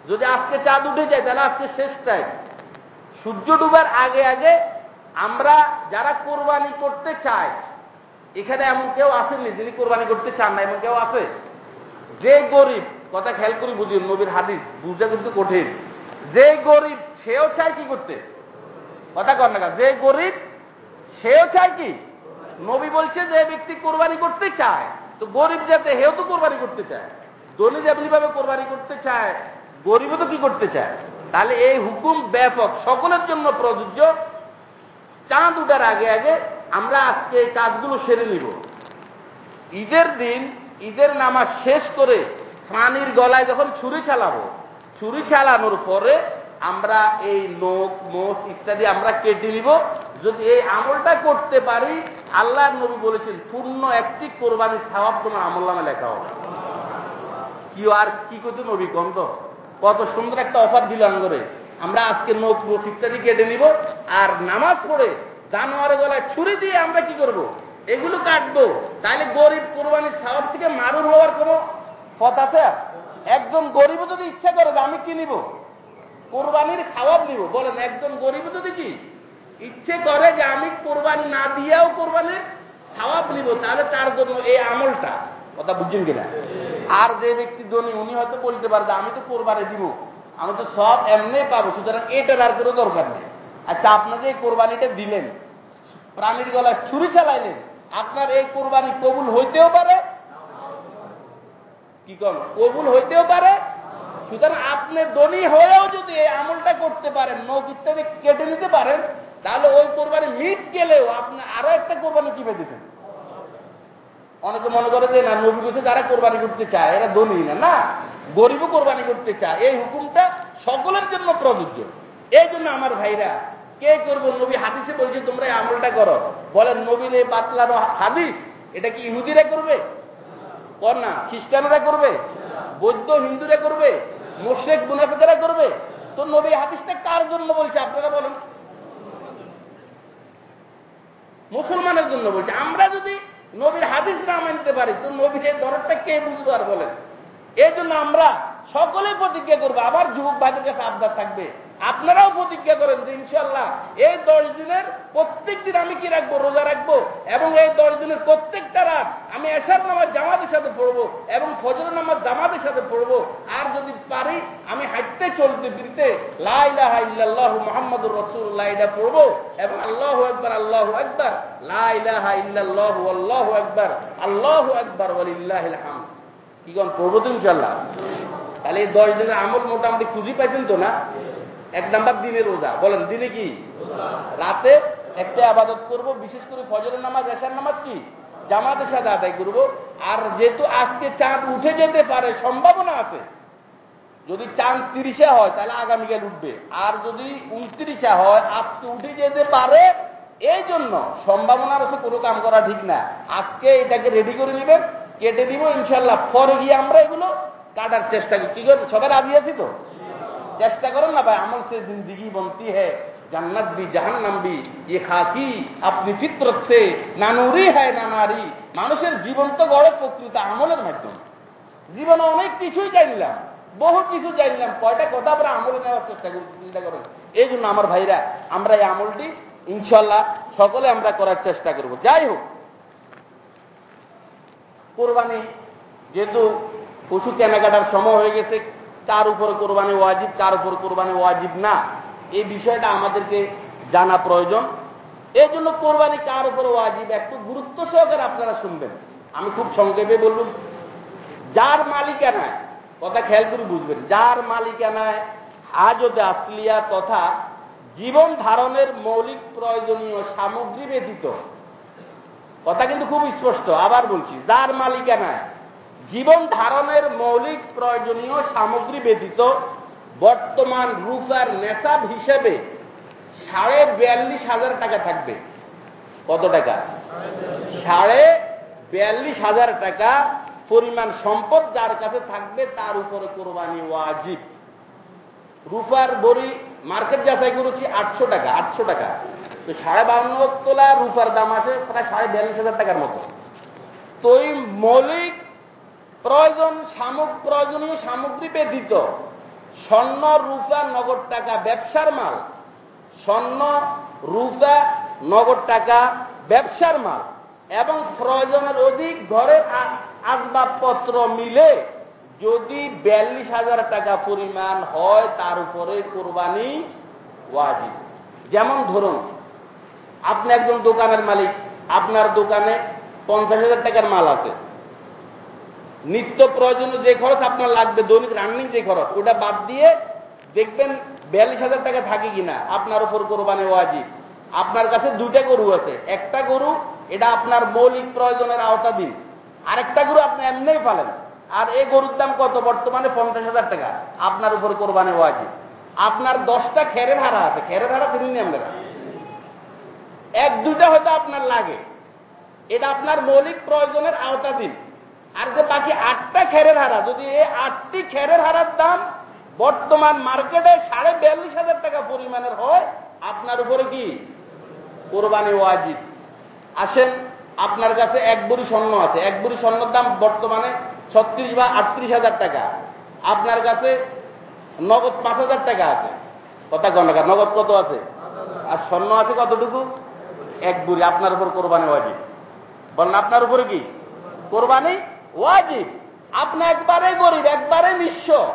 যদি আজকে চাঁদ উঠে যায়, তাহলে আজকে শেষ টাইম সূর্য ডুবার আগে আগে আমরা যারা কোরবানি করতে চাই, এখানে এমন কেউ আসেননি যিনি কোরবানি করতে চান না, এমন কেউ আছে? যে গরিব, কথা খেয়াল করি বুঝুন, নবীর হাদিস, বুঝা কিন্তু কঠিন। যে গরিব, সেও চায় কি করতে? কথা কর না যে গরিব, সেও চায় কি? নবী বলছে যে ব্যক্তি কোরবানি করতে চায়। তো গরিব যাতে হেও তো কোরবানি করতে চায়। দলি যেমনিভাবে কোরবানি করতে চায়, গরিবও তো কি করতে চায়? তাহলে এই হুকুম ব্যাপক, সকলের জন্য প্রযোজ্য। চাঁদ উঠার আগে আগে আমরা আজকে এই কাজগুলো সেরে নিব। ঈদের দিন, ঈদের নামাজ শেষ করে প্রাণীর গলায় যখন ছুরি চালাবো, ছুরি চালানোর পরে আমরা এই লোক মোষ ইত্যাদি আমরা কেটে নিব। যদি এই আমলটা করতে পারি, আল্লাহ নবী বলেছেন, পূর্ণ একটি কোরবানির স্বভাব তোমার আমল নামে লেখা হবে। কি আর কি করতে নবী কন্ত? কত সুন্দর একটা অফার দিল আঙ্গরে। আমরা আজকে নোক মোষ ইত্যাদি কেটে নিব আর নামাজ পড়ে জানোয়ারে গলায় ছুরি দিয়ে আমরা কি করব? এগুলো কাটবো। তাহলে গরিব কোরবানির স্বভাব থেকে মারুর হওয়ার কোনো পথ আছে? একজন গরিব যদি ইচ্ছা করে আমি কি নিব? কোরবানির খাওয়াব নিব। বলেন একজন গরিব যদি কি ইচ্ছে করে যে আমি কোরবানি না দিয়েও কোরবানির খাওয়াব নিব তাহলে তার জন্য এই আমলটা কথা বুঝছেন কিনা? আর যে ব্যক্তি ধনী উনি হয়তো বলতে পারবে আমি তো কোরবানি দিব। আমি তো সব এমনি পাবো, সুতরাং এটার আর কোনো দরকার নেই। আচ্ছা আপনাকে এই কোরবানিটা দিলেন, প্রাণীর গলায় ছুরি চালাইলেন, আপনার এই কোরবানি কবুল হইতেও পারে? কি কম? কবুল হইতেও পারে? সুতরাং আপনি ধনী হয়েও যদি এই আমলটা করতে পারেন, নখ ইত্যাদি কেটে নিতে পারেন, তাহলে ওই কোরবানি মিট গেলেও আপনি আরও একটা কোরবানি কিনে দিতেন অনেকে মনে করে যে না, নবী বসে যারা কোরবানি করতে চায়, এরা ধনী না না। গরিবও কোরবানি করতে চায়। এই হুকুমটা সকলের জন্য প্রযোজ্য। এই জন্য আমার ভাইরা, কে করব? নবী হাদিসে বলছে, তোমরা আমলটা করো। বলেন নবীর এই পাতলানো হাদিস, এটা কি ইহুদিরা করবে? কর না, খ্রিস্টানরা করবে? বৌদ্ধ হিন্দুরা করবে? মোশেক মুনাফেকেরা করবে? তো নবী হাদিসটা কার জন্য বলছে? আপনারা বলেন। মুসলমানের জন্য বলছে। আমরা যদি নবীর হাদিস না মানতে পারি, তো নবীর এই দরদটা কে আর বলেন? এই জন্য আমরা সকলে প্রতিজ্ঞা করব, আবার যুবক ভাইদের কাছে আবদার থাকবে। আপনারাও প্রতিজ্ঞা করেন যে ইনশাল্লাহ এই দশ দিনের প্রত্যেক দিন আমি কি রাখব? রোজা রাখব? এবং এই দশ দিনের প্রত্যেকটা রাত আমি এসার নামাজ জামাতের সাথে পড়ব এবং ফজর নামাজ জামাতের সাথে পড়ব। আর যদি পারি, আমি হাঁটতে, চলতে, ফিরতে লাইলাহ ইল্লাল্লাহ মোহাম্মদুর রসুল্লাহ এটা পড়ব এবং আল্লাহ একবার আল্লাহ একবার লাইলাহ ইল্লাল্লাহ আল্লাহ একবার আল্লাহ একবার ওয়ালিল্লাহ হাম কি কন পড়ব তো ইনশাল্লাহ তাহলে এই দশ দিনের আমল মোটামুটি খুঁজি পাইছেন তো না? এক নাম্বার দিনে রোজা। বলেন, দিনে কি? রাতে একটা আবাদত করব, বিশেষ করে ফজরের নামাজ এসার নামাজ কি? জামাতের সাথে আদায় করব। আর যেহেতু আজকে চাঁদ উঠে যেতে পারে, সম্ভাবনা আছে। যদি চাঁদ তিরিশে হয়, তাহলে আগামীকাল উঠবে। আর যদি উনত্রিশে হয়, আজকে উঠে যেতে পারে, এই জন্য সম্ভাবনার আছে কোনো কাম করা ঠিক না। আজকে এটাকে রেডি করে নেবেন কেটে দিব ইনশাল্লাহ। পরে গিয়ে আমরা এগুলো কাটার চেষ্টা করি। কি করি সবাই রাজি আছি তো? চেষ্টা করেন না ভাই, আমল সে জিন্দগি বনতি হ্যাঁ জান্নাত বি, জাহান্নাম বি খাকি, আপনি ফিতরত সে, নানুরি হ্যায় না নারী মানুষের জীবন তো গড়ে প্রকৃত আমলের মাধ্যমে। জীবনে অনেক কিছুই জানলাম, বহু কিছু জানলাম। কয়টা কথা আমরা আমলে নেওয়ার চেষ্টা করছি চিন্তা করেন। এই জন্য আমার ভাইরা, আমরা এই আমলটি ইনশাল্লাহ সকলে আমরা করার চেষ্টা করব। যাই হোক কোরবানি যেহেতু পশু কেনাকাটার সময় হয়ে গেছে, কার উপর কোরবানি ওয়াজিব, কার উপর কোরবানি ওয়াজিব না, এই বিষয়টা আমাদেরকে জানা প্রয়োজন। এই জন্য কোরবানি কার উপর ওয়াজিব একটু গুরুত্ব সহকারে আপনারা শুনবেন। আমি খুব সংক্ষেপে বলুন যার মালিকানায়, কথা খেয়াল করে বুঝবেন, যার মালিকানায় হাজতে আসলিয়া তথা জীবন ধারণের মৌলিক প্রয়োজনীয় সামগ্রী ব্যতীত কথা কিন্তু খুব স্পষ্ট, আবার বলছি, যার মালিকানায় জীবন ধারণের মৌলিক প্রয়োজনীয় সামগ্রী ব্যতীত বর্তমান রূপার নেশাব হিসেবে সাড়ে বিয়াল্লিশ হাজার টাকা থাকবে। কত টাকা? সাড়ে বিয়াল্লিশ হাজার টাকা পরিমাণ সম্পদ যার কাছে থাকবে তার উপরে কোরবানি ওয়াজিব। রূপার বড়ি মার্কেট যাচাই করেছি আটশো টাকা আটশো টাকা। তো সাড়ে বাউন্ন তোলা রূপার দাম আছে, প্রায় সাড়ে বিয়াল্লিশ হাজার টাকার মতো। তো এই মৌলিক প্রয়োজন, সামগ্রী, প্রয়োজনীয় সামগ্রী ব্যতীত স্বর্ণ, রূপা, নগদ টাকা ব্যবসার মাল, স্বর্ণ, রূপা, নগদ টাকা ব্যবসার মাল এবং প্রয়োজনের অধিক ঘরের আসবাবপত্র মিলে যদি বিয়াল্লিশ হাজার টাকা পরিমাণ হয়, তার উপরে কোরবানি ওয়াজিব। যেমন ধরুন আপনি একজন দোকানের মালিক, আপনার দোকানে পঞ্চাশ হাজার টাকার মাল আছে। নিত্য প্রয়োজনীয় যে খরচ আপনার লাগবে, দৈনিক রান্নিং যে খরচ, ওটা বাদ দিয়ে দেখবেন বিয়াল্লিশ হাজার টাকা থাকে কিনা, আপনার উপর কোরবানি ওয়াজিব। আপনার কাছে দুইটা গরু আছে, একটা গরু, এটা আপনার মৌলিক প্রয়োজনের আওতাধীন। আরেকটা গরু আপনি এমনিই পালেন, আর এই গরুর দাম কত? বর্তমানে পঞ্চাশ হাজার টাকা, আপনার উপর কোরবানি ওয়াজিব। আপনার দশটা খেরের হারা আছে, খেরের হারা তিনি আমরা এক দুটা হয়তো আপনার লাগে। এটা আপনার মৌলিক প্রয়োজনের আওতাধীন। আর যে বাকি আটটা খেরের হারা, যদি এই আটটি খেরের হারার দাম বর্তমান মার্কেটে সাড়ে বিয়াল্লিশ হাজার টাকা পরিমাণের হয়, আপনার উপরে কি? কোরবানি ওয়াজিব। আসেন, আপনার কাছে এক বুড়ি স্বর্ণ আছে। এক বুড়ি স্বর্ণের দাম বর্তমানে ছত্রিশ বা আটত্রিশ হাজার টাকা। আপনার কাছে নগদ পাঁচ হাজার টাকা আছে। কথা গণকা নগদ কত আছে? আর স্বর্ণ আছে কতটুকু? এক বুড়ি, আপনার উপর কোরবানি ওয়াজিব। বলেন, আপনার উপরে কি? কোরবানি ওয়াজিব। আপনি একবারে গরিব একবারে নিঃস্ব।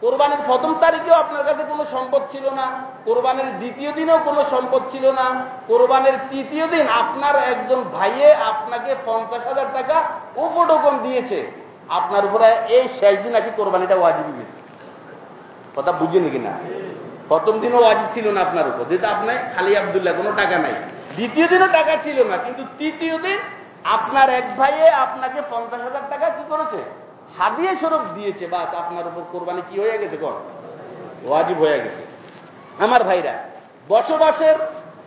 কোরবানির প্রথম তারিখেও আপনার কাছে কোনো সম্পদ ছিল না, কোরবানির দ্বিতীয় দিনেও কোনো সম্পদ ছিল না, কোরবানির তৃতীয় দিন আপনার একজন ভাইয়ে আপনাকে পঞ্চাশ হাজার টাকা উপটোকন দিয়েছে। আপনার উপরে এই শেষ দিন আসি কোরবানিটা ওয়াজিব গেছে। কথা বুঝেনি কিনা? প্রথম দিনও ওয়াজিব ছিল না আপনার উপর, যেহেতু আপনার খালি আবদুল্লাহ, কোনো টাকা নাই। দ্বিতীয় দিনও টাকা ছিল না, কিন্তু তৃতীয় দিন আপনার এক ভাইয়ে আপনাকে পঞ্চাশ হাজার টাকা কি করেছে? হাদিয়ে স্বরূপ দিয়েছে বা আপনার উপর কোরবানি কি হয়ে গেছে কর? ওয়াজিব হয়ে গেছে। আমার ভাইরা, বসবাসের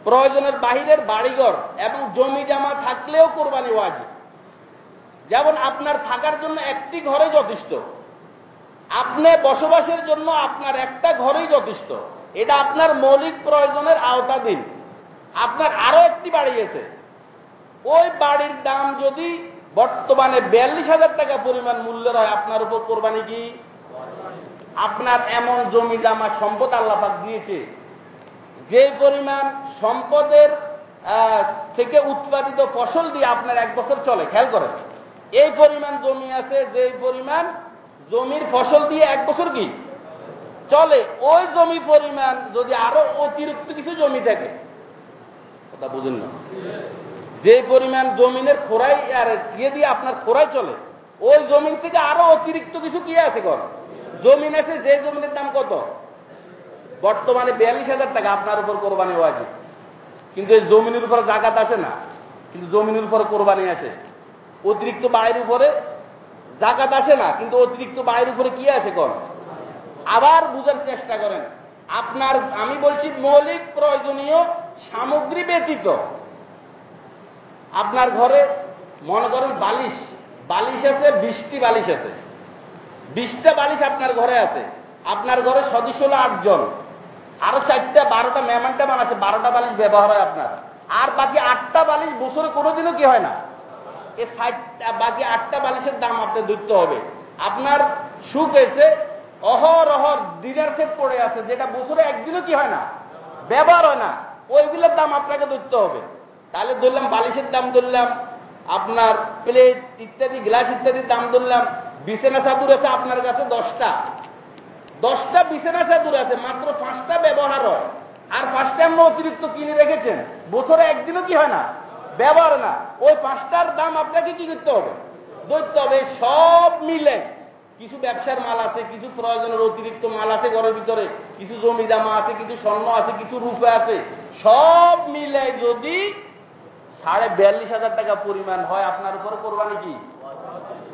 প্রয়োজনের বাহিরের বাড়িঘর এবং জমি জামা থাকলেও কোরবানি ওয়াজিব। যেমন আপনার থাকার জন্য একটি ঘরে যথেষ্ট, আপনি বসবাসের জন্য আপনার একটা ঘরেই যথেষ্ট, এটা আপনার মৌলিক প্রয়োজনের আওতাধীন। আপনার আরও একটি বাড়ি আছে। ওই বাড়ির দাম যদি বর্তমানে বিয়াল্লিশ হাজার টাকা পরিমাণ মূল্যের হয়, আপনার উপর কোরবানি কি? আপনার এমন জমি জামা সম্পদ আল্লাপাক দিয়েছে। যে পরিমাণ সম্পদের থেকে উৎপাদিত ফসল দিয়ে আপনার এক বছর চলে, খেয়াল করেন। এই পরিমাণ জমি আছে যে পরিমাণ জমির ফসল দিয়ে এক বছর কি? চলে। ওই জমি পরিমাণ যদি আরও অতিরিক্ত কিছু জমি থাকে কথা বুঝেন না। যে পরিমাণ জমিনের খোরাই আর ইয়ে দিয়ে আপনার খোরাই চলে, ওই জমিন থেকে আরও অতিরিক্ত কিছু কি আছে কর জমিন আছে, যে জমিনের দাম কত? বর্তমানে বিয়াল্লিশ হাজার টাকা আপনার উপর কোরবানি ওয়াজিব। কিন্তু এই জমিনের উপরে জাকাত আসে না, কিন্তু জমিনের উপরে কোরবানি আসে। অতিরিক্ত বাড়ির উপরে জাকাত আসে না, কিন্তু অতিরিক্ত বাড়ির উপরে কি আছে কর আবার বুঝার চেষ্টা করেন। আপনার, আমি বলছি মৌলিক প্রয়োজনীয় সামগ্রী ব্যতীত। আপনার ঘরে মনে করেন বালিশ বালিশ আছে, বিশটি বালিশ আছে। বিশটা বালিশ আপনার ঘরে আছে। আপনার ঘরে সদস্য হলো আটজন। আরও চারটা, বারোটা মেহমানটা মান আছে, বারোটা বালিশ ব্যবহার হয় আপনার। আর বাকি আটটা বালিশ বছরে কোনোদিনও কি হয় না? এই ষাটটা বাকি আটটা বালিশের দাম আপনার ধরতে হবে। আপনার সুখ এসে অহর অহর দিনের সেট পড়ে আছে, যেটা বছরে একদিনও কি হয় না? ব্যবহার হয় না। ওইগুলোর দাম আপনাকে ধরতে হবে। তাহলে ধরলাম বালিশের দাম ধরলাম, আপনার প্লেট ইত্যাদি গ্লাস ইত্যাদির দাম ধরলাম, বিছানা চাদুর আছে আপনার কাছে দশটা। দশটা বিছানা চাদুর আছে, মাত্র পাঁচটা ব্যবহার হয়। আর পাঁচটা আমরা অতিরিক্ত কিনে রেখেছেন, বছরে একদিনও কি হয় না? ব্যবহার না। ওই পাঁচটার দাম আপনাকে কি করতে হবে? ধরতে হবে, সব মিলে। কিছু ব্যবসার মাল আছে, কিছু প্রয়োজনের অতিরিক্ত মাল আছে ঘরের ভিতরে, কিছু জমি জামা আছে, কিছু স্বর্ণ আছে, কিছু রূপে আছে। সব মিলে যদি সাড়ে বিয়াল্লিশ হাজার টাকা পরিমাণ হয়, আপনার উপরে কোরবানি কি?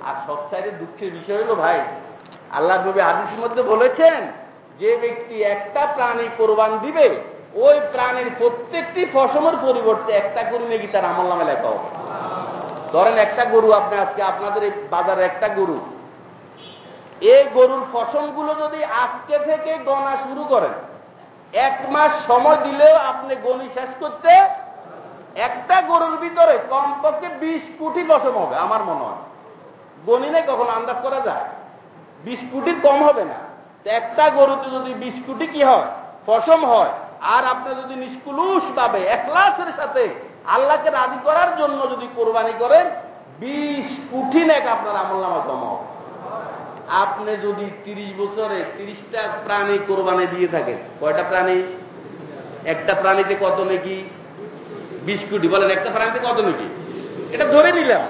আর সবচাইতে দুঃখের বিষয় হলো ভাই, আল্লাহ নবী আদিসের মধ্যে বলেছেন, যে ব্যক্তি একটা প্রাণী কোরবান দিবে, ওই প্রাণীর প্রত্যেকটি ফসমের পরিবর্তে একটা করে নাকি তার আমল নামে লেখা হবে? ধরেন একটা গরু আপনি আজকে, আপনাদের এই বাজারে একটা গরু, এই গরুর ফসলগুলো যদি আজকে থেকে গণা শুরু করেন এক মাস সময় দিলেও আপনি গণি শেষ করতে একটা গরুর ভিতরে কমপক্ষে বিশ কোটি ফসম হবে, আমার মনে হয়। গণিনে কখন আন্দাজ করা যায়? বিশ কোটির কম হবে না। একটা গরুতে যদি বিশ কোটি কি হয়? ফসম হয়। আর আপনি যদি নিষ্কুলুষ ভাবে একলাসের সাথে আল্লাহকে রাজি করার জন্য যদি কোরবানি করেন, বিশ কোটি নেক আপনার আমল নামা জমা আপনি যদি তিরিশ বছরে তিরিশটা প্রাণী কোরবানি দিয়ে থাকেন, কয়টা প্রাণী? একটা প্রাণীতে কত নাকি? বিশ কোটি, বলেন, একটা প্রাণীতে কত নাকি? এটা ধরে নিলাম।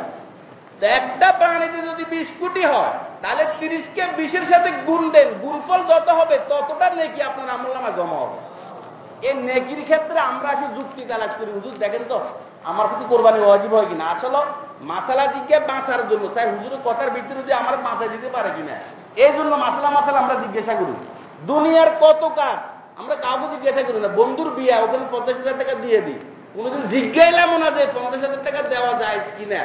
একটা প্রাণীতে যদি বিশ কোটি হয়, তাহলে তিরিশকে বিশের সাথে গুণ দেন। গুণফল যত হবে, ততটা নেকি আপনার আমল নামা জমা হবে। এই নেকির ক্ষেত্রে আমরা আসি যুক্তি তালাশ করি। হুজুর, দেখেন তো, আমার প্রতি কোরবানি অজীব হয় কিনা? আসলে মাসালা দিকে বাঁচার জন্য। স্যার হুজুরের কথার ভিতরে যে আমার বাঁচা দিতে পারে কিনা? এই জন্য মাসালা মাসালা আমরা জিজ্ঞাসা করি। দুনিয়ার কত কাজ, আমরা কাউকে জিজ্ঞাসা করি না। বন্ধুর বিয়া ওখানে পঞ্চাশ হাজার টাকা দিয়ে দিই। কোনোদিন জিজ্ঞাইলাম না যে পঞ্চাশ হাজার টাকা দেওয়া যায় কিনা।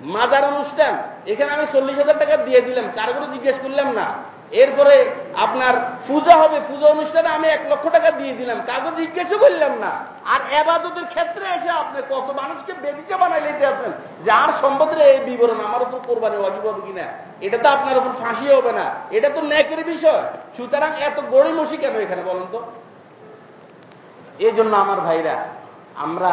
মাজার অনুষ্ঠান, এখানে আমি চল্লিশ হাজার টাকা দিয়ে দিলাম, করে জিজ্ঞেস করলাম না। এরপরে আপনার পূজা হবে, পূজা অনুষ্ঠানে আমি এক লক্ষ টাকা দিয়ে দিলাম। কাগজ জিজ্ঞেসও করলাম না। আর এবাদতের ক্ষেত্রে এসে আপনি কত মানুষকে বেদিচা বানাই লেতে আছেন যে আর সম্পদের এই বিবরণ আমার উপর কোরবানি অজীব হবে কিনা? এটা তো আপনার উপর ফাঁসি হবে না। এটা তো ন্যাকের বিষয়। সুতরাং এত গড়িমসি কেন এখানে বলেন তো? এই জন্য আমার ভাইরা, আমরা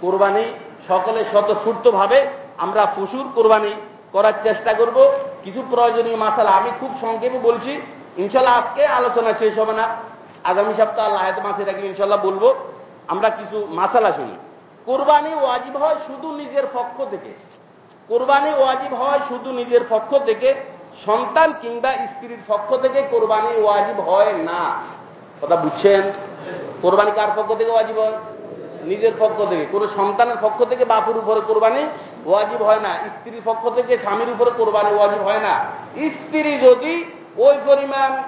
কোরবানি সকলে স্বতঃস্ফূর্ত ভাবে আমরা ফুসুর কোরবানি করার চেষ্টা করব। কিছু প্রয়োজনীয় মাসালা আমি খুব সংক্ষেপে বলছি। ইনশাল্লাহ আজকে আলোচনা শেষ হবে না। আগামী সপ্তাহ আল্লাহ মাসে থাকলে ইনশাল্লাহ বলব। আমরা কিছু মাসালা শুনি। কোরবানি ওয়াজিব হয় শুধু নিজের পক্ষ থেকে। কোরবানি ওয়াজিব হয় শুধু নিজের পক্ষ থেকে। সন্তান কিংবা স্ত্রীর পক্ষ থেকে কোরবানি ওয়াজিব হয় না। কথা বুঝছেন? কোরবানি কার পক্ষ থেকে ওয়াজিব হয়? নিজের পক্ষ থেকে। কোনো সন্তানের পক্ষ থেকে বাপুর উপরে কোরবানি ওয়াজিব হয় না। স্ত্রীর পক্ষ থেকে স্বামীর উপরে কোরবানি ওয়াজিব হয় না। স্ত্রী যদি ওই পরিমাণ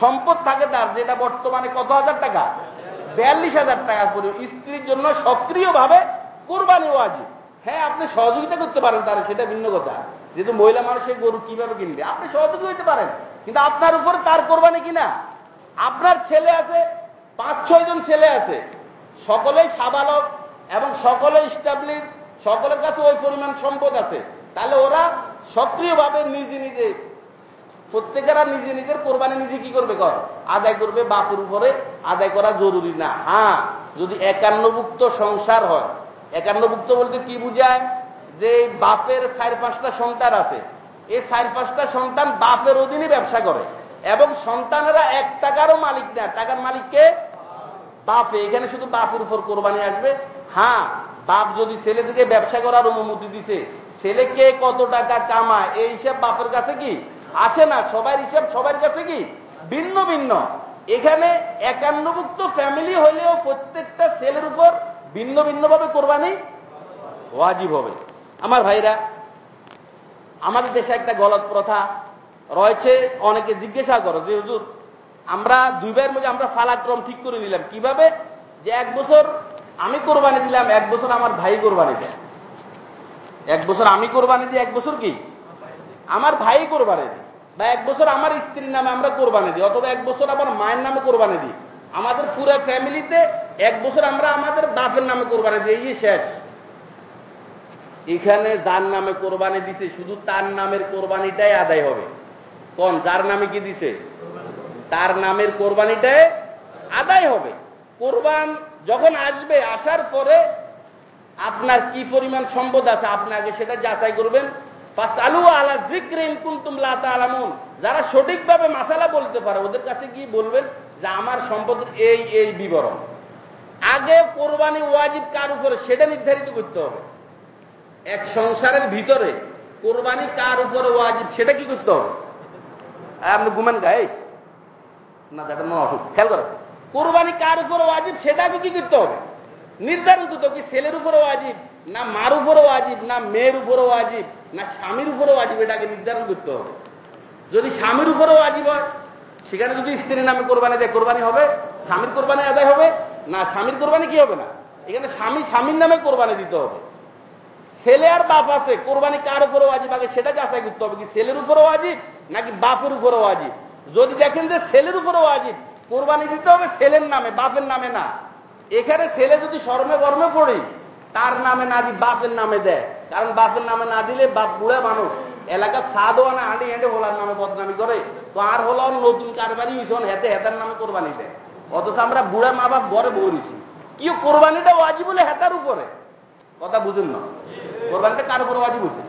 সম্পদ থাকে তার, যেটা বর্তমানে কত হাজার টাকা? বিয়াল্লিশ হাজার টাকা করে স্ত্রীর জন্য সক্রিয়ভাবে কোরবানি ওয়াজিব। হ্যাঁ আপনি সহযোগিতা করতে পারেন তার, সেটা ভিন্ন কথা। যেহেতু মহিলা মানুষের গরু কীভাবে কিনবে? আপনি সহযোগী হইতে পারেন। কিন্তু আপনার উপর তার কোরবানি কিনা? আপনার ছেলে আছে পাঁচ ছয় জন ছেলে আছে। সকলেই সাবালক এবং সকলে স্টাবলিশ, সকলের কাছে ওই পরিমাণ সম্পদ আছে। তাহলে ওরা সক্রিয়ভাবে নিজে নিজে, প্রত্যেকেরা নিজে নিজের কোরবানি নিজে কি করবে কর? আদায় করবে বাপুর উপরে, আদায় করা জরুরি না। হ্যাঁ যদি একান্নভুক্ত সংসার হয়, একান্নভুক্ত বলতে কি বুঝায়? যে বাপের চার পাঁচটা সন্তান আছে। এই চার পাঁচটা সন্তান বাপের অধীনে ব্যবসা করে এবং সন্তানেরা এক টাকারও মালিক না। টাকার মালিককে বাপে, এখানে শুধু বাপের উপর কোরবানি আসবে? হ্যাঁ বাপ যদি ছেলে থেকে ব্যবসা করার অনুমতি দিছে ছেলেকে কত টাকা কামায়, এই হিসাব বাপের কাছে কি? আছে না? সবার হিসাব সবার কাছে কি? ভিন্ন ভিন্ন। এখানে একান্নভুক্ত ফ্যামিলি হলেও প্রত্যেকটা ছেলের উপর ভিন্ন, ভিন্নভাবে কোরবানি ওয়াজিব হবে। আমার ভাইরা, আমাদের দেশে একটা গলত প্রথা রয়েছে, অনেকে জিজ্ঞাসা করো যে, হুজুর আমরা দুই ভাইয়ের মধ্যে আমরা ফালাক্রম ঠিক করে নিলাম। কীভাবে? যে এক বছর আমি কোরবানি দিলাম, এক বছর আমার ভাই কোরবানি দেয়। এক বছর আমি কোরবানি দিই, এক বছর কি? আমার ভাই কোরবানি দিই বা এক বছর আমার স্ত্রীর নামে আমরা কোরবানি দিই, অথবা এক বছর আবার মায়ের নামে কোরবানি দিই। আমাদের পুরো ফ্যামিলিতে এক বছর আমরা আমাদের বাপের নামে কোরবানি দিই, এই শেষ। এখানে যার নামে কোরবানি দিছে, শুধু তার নামের কোরবানিটাই আদায় হবে। কোন? যার নামে কি দিছে? তার নামের কোরবানিটাই আদায় হবে। কোরবান যখন আসবে, আসার পরে আপনার কি পরিমাণ সম্পদ আছে আপনি আগে সেটা যাচাই করবেন। আলু আলা জিক্রিন কুন্তুম আলামুন যারা সঠিকভাবে মাসালা বলতে পারে, ওদের কাছে কি বলবেন যে আমার সম্পদের এই এই বিবরণ। আগে কোরবানি ওয়াজিব কার উপরে, সেটা নির্ধারিত করতে হবে। এক সংসারের ভিতরে কোরবানি কার উপরে ওয়াজিব, সেটা কি করতে হবে? আপনি ঘুমেন গায়ে। না দেখেন মনে অসুখ খেয়াল করেন কোরবানি কার উপরে ওয়াজিব, সেটা কি করতে হবে? নির্ধারণ করতে কি ছেলের উপরে ওয়াজিব, না মার উপরে ওয়াজিব, না মেয়ের উপরে ওয়াজিব, না স্বামীর উপরে ওয়াজিব এটাকে নির্ধারণ করতে হবে। যদি স্বামীর উপরে ওয়াজিব হয়, সেখানে যদি স্ত্রীর নামে কোরবানি দেয়, কোরবানি হবে? স্বামীর কোরবানি আদায় হবে? না, স্বামীর কোরবানি কি হবে না? এখানে স্বামী, স্বামীর নামে কোরবানি দিতে হবে। ছেলে আর বাপ আছে, কোরবানি কার উপরে ওয়াজিব, আগে সেটা যাচাই করতে হবে কি ছেলের উপরে ওয়াজিব, নাকি বাপের উপরে ওয়াজিব? যদি দেখেন যে ছেলের উপরে ওয়াজিব, কোরবানি দিতে হবে ছেলের নামে, বাপের নামে না। এখানে ছেলে যদি শর্মে গর্মে পড়ি, তার নামে না দি, বাপের নামে দেয়। কারণ বাপের নামে না দিলে বাপ বুড়া মানুষ। এলাকার সাদও না আঁটি হেঁটে হোলার নামে বদনামি করে। তো আর হলো নতুন কারবারি মিশন হেতে হেতার নামে কোরবানি দেয়। অথচ আমরা বুড়া মা বাপ ঘরে বলেছি কি কোরবানিটা ওয়াজি বলে হেতার উপরে? কথা বুঝুন না? কোরবানিটা কার উপরে ওয়াজি বলছে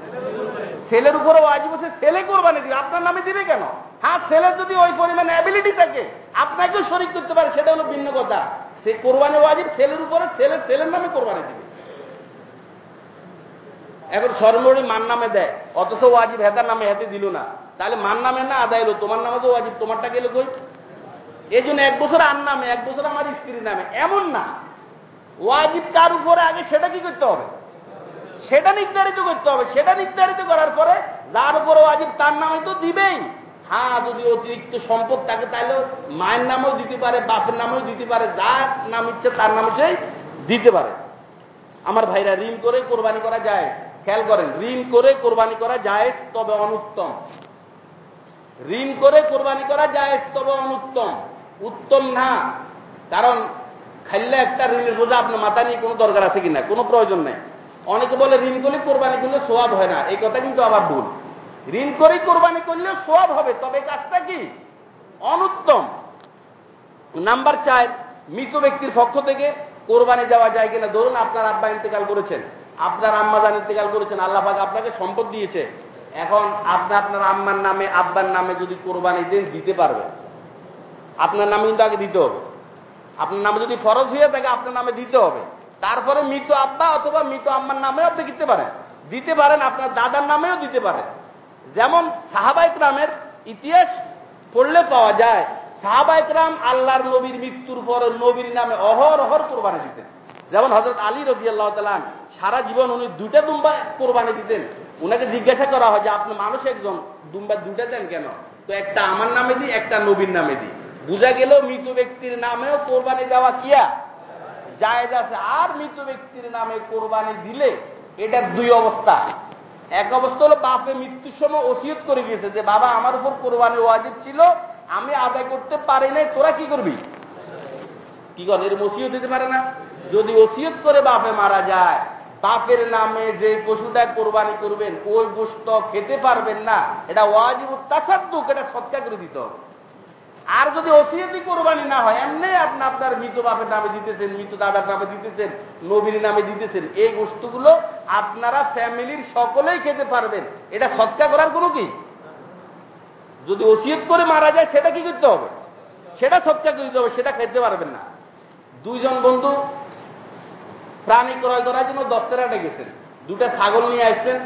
ছেলের উপরে ওয়াজি বলছে ছেলে কোরবানি দিবে। আপনার নামে দিবে কেন? হ্যাঁ ছেলের যদি ওই পরিমাণ অ্যাবিলিটি থাকে আপনাকেও শরিক করতে পারে, সেটা হলো ভিন্ন কথা। সে কোরবানি ওয়াজিব ছেলের উপরে ছেলের ছেলের নামে কোরবানি দিবে। এখন সর্বমণি মান নামে দেয়, অথচ ওয়াজিব হেতার নামে হেতে দিল না। তাহলে মান নামে না আদায় এলো তোমার নামে তো ওয়াজিব, তোমারটা গেল কই? এই জন্য এক বছর আর নামে, এক বছর আমার স্ত্রীর নামে, এমন না। ওয়াজিব কার উপরে, আগে সেটা কি করতে হবে? সেটা নির্ধারিত করতে হবে, সেটা নির্ধারিত করার পরে, যার উপরে ওয়াজিব তার নামে তো দিবেই। হ্যাঁ যদি অতিরিক্ত সম্পদ থাকে তাহলে মায়ের নামেও দিতে পারে, বাপের নামেও দিতে পারে, যার নাম ইচ্ছে তার নামে সেই দিতে পারে। আমার ভাইরা, ঋণ করে কোরবানি করা যায়। খেয়াল করেন, ঋণ করে কোরবানি করা যায় তবে অনুত্তম। ঋণ করে কোরবানি করা যায় তবে অনুত্তম। উত্তম না। কারণ খাইলে একটা ঋণের বোঝা আপনার মাথা নিয়ে কোনো দরকার আছে কিনা? কোনো প্রয়োজন নেই। অনেকে বলে, ঋণ করলে কোরবানি করলে সোয়াব হয় না। এই কথা কিন্তু আবার ভুল। ঋণ করে কোরবানি করলে সব হবে। তবে কাজটা কি? অনুত্তম। নাম্বার চার, মৃত ব্যক্তির পক্ষ থেকে কোরবানি যাওয়া যায় কিনা? ধরুন আপনার আব্বা ইন্তেকাল করেছেন, আপনার আম্মা জান ইন্তেকাল করেছেন, আল্লাহ পাক আপনাকে সম্পদ দিয়েছে। এখন আপনি আপনার আম্মার নামে, আব্বার নামে যদি কোরবানি দেন, দিতে পারবেন। আপনার নামে কিন্তু আগে দিতে হবে। আপনার নামে যদি ফরজ হয়ে থাকে, আপনার নামে দিতে হবে। তারপরে মৃত আব্বা অথবা মৃত আম্মার নামেও আপনি দিতে পারেন। দিতে পারেন, আপনার দাদার নামেও দিতে পারেন। যেমন সাহাবাইক রামের ইতিহাস পড়লে পাওয়া যায়। সাহাবাইক রাম আল্লাহর নবীর মৃত্যুর পর নবীর নামে অহর অহর কোরবানি দিতেন। যেমন হজরত আলী রবি আল্লাহ তালান সারা জীবন উনি দুইটা দুম্বা কোরবানি দিতেন। উনাকে জিজ্ঞাসা করা হয় যে, আপনি মানুষ একজন? দুম্বা দুটা দেন কেন? তো একটা আমার নামে দিই, একটা নবীর নামে দিই। বুঝা গেল মৃত ব্যক্তির নামেও কোরবানি দেওয়া কিয়া? জায়েজ আছে। আর মৃত ব্যক্তির নামে কোরবানি দিলে এটার দুই অবস্থা। এক অবস্থা হলো বাপে মৃত্যুর সময় ওসিয়ত করে গিয়েছে যে, বাবা, আমার উপর কোরবানি ওয়াজিব ছিল, আমি আদায় করতে পারি নাই, তোরা কি করবি? কি কর এর ওসিয়ত দিতে পারে না। যদি ওসিয়ত করে বাপে মারা যায়, বাপের নামে যে পশুটা কোরবানি করবেন, ওই গোস্ত খেতে পারবেন না। এটা ওয়াজিব তাসাদ্দুক, এটা সৎকা করে দিতে হবে। আর যদি ওসিয়তি কোরবানি না হয়, এমনি আপনি আপনার মৃত বাপের নামে দিতেছেন, মৃত দাদার নামে দিতেছেন, নবীর নামে দিতেছেন, এই বস্তুগুলো আপনারা ফ্যামিলির সকলেই খেতে পারবেন। এটা সৎকা করার কোনো কি? যদি ওসিয়ত করে মারা যায়, সেটা কি করতে হবে? সেটা সৎকা করতে হবে, সেটা খেতে পারবেন না। দুইজন বন্ধু প্রাণী ক্রয় করার জন্য দপ্তরাটে গেছেন। দুটা ছাগল নিয়ে আসছেন।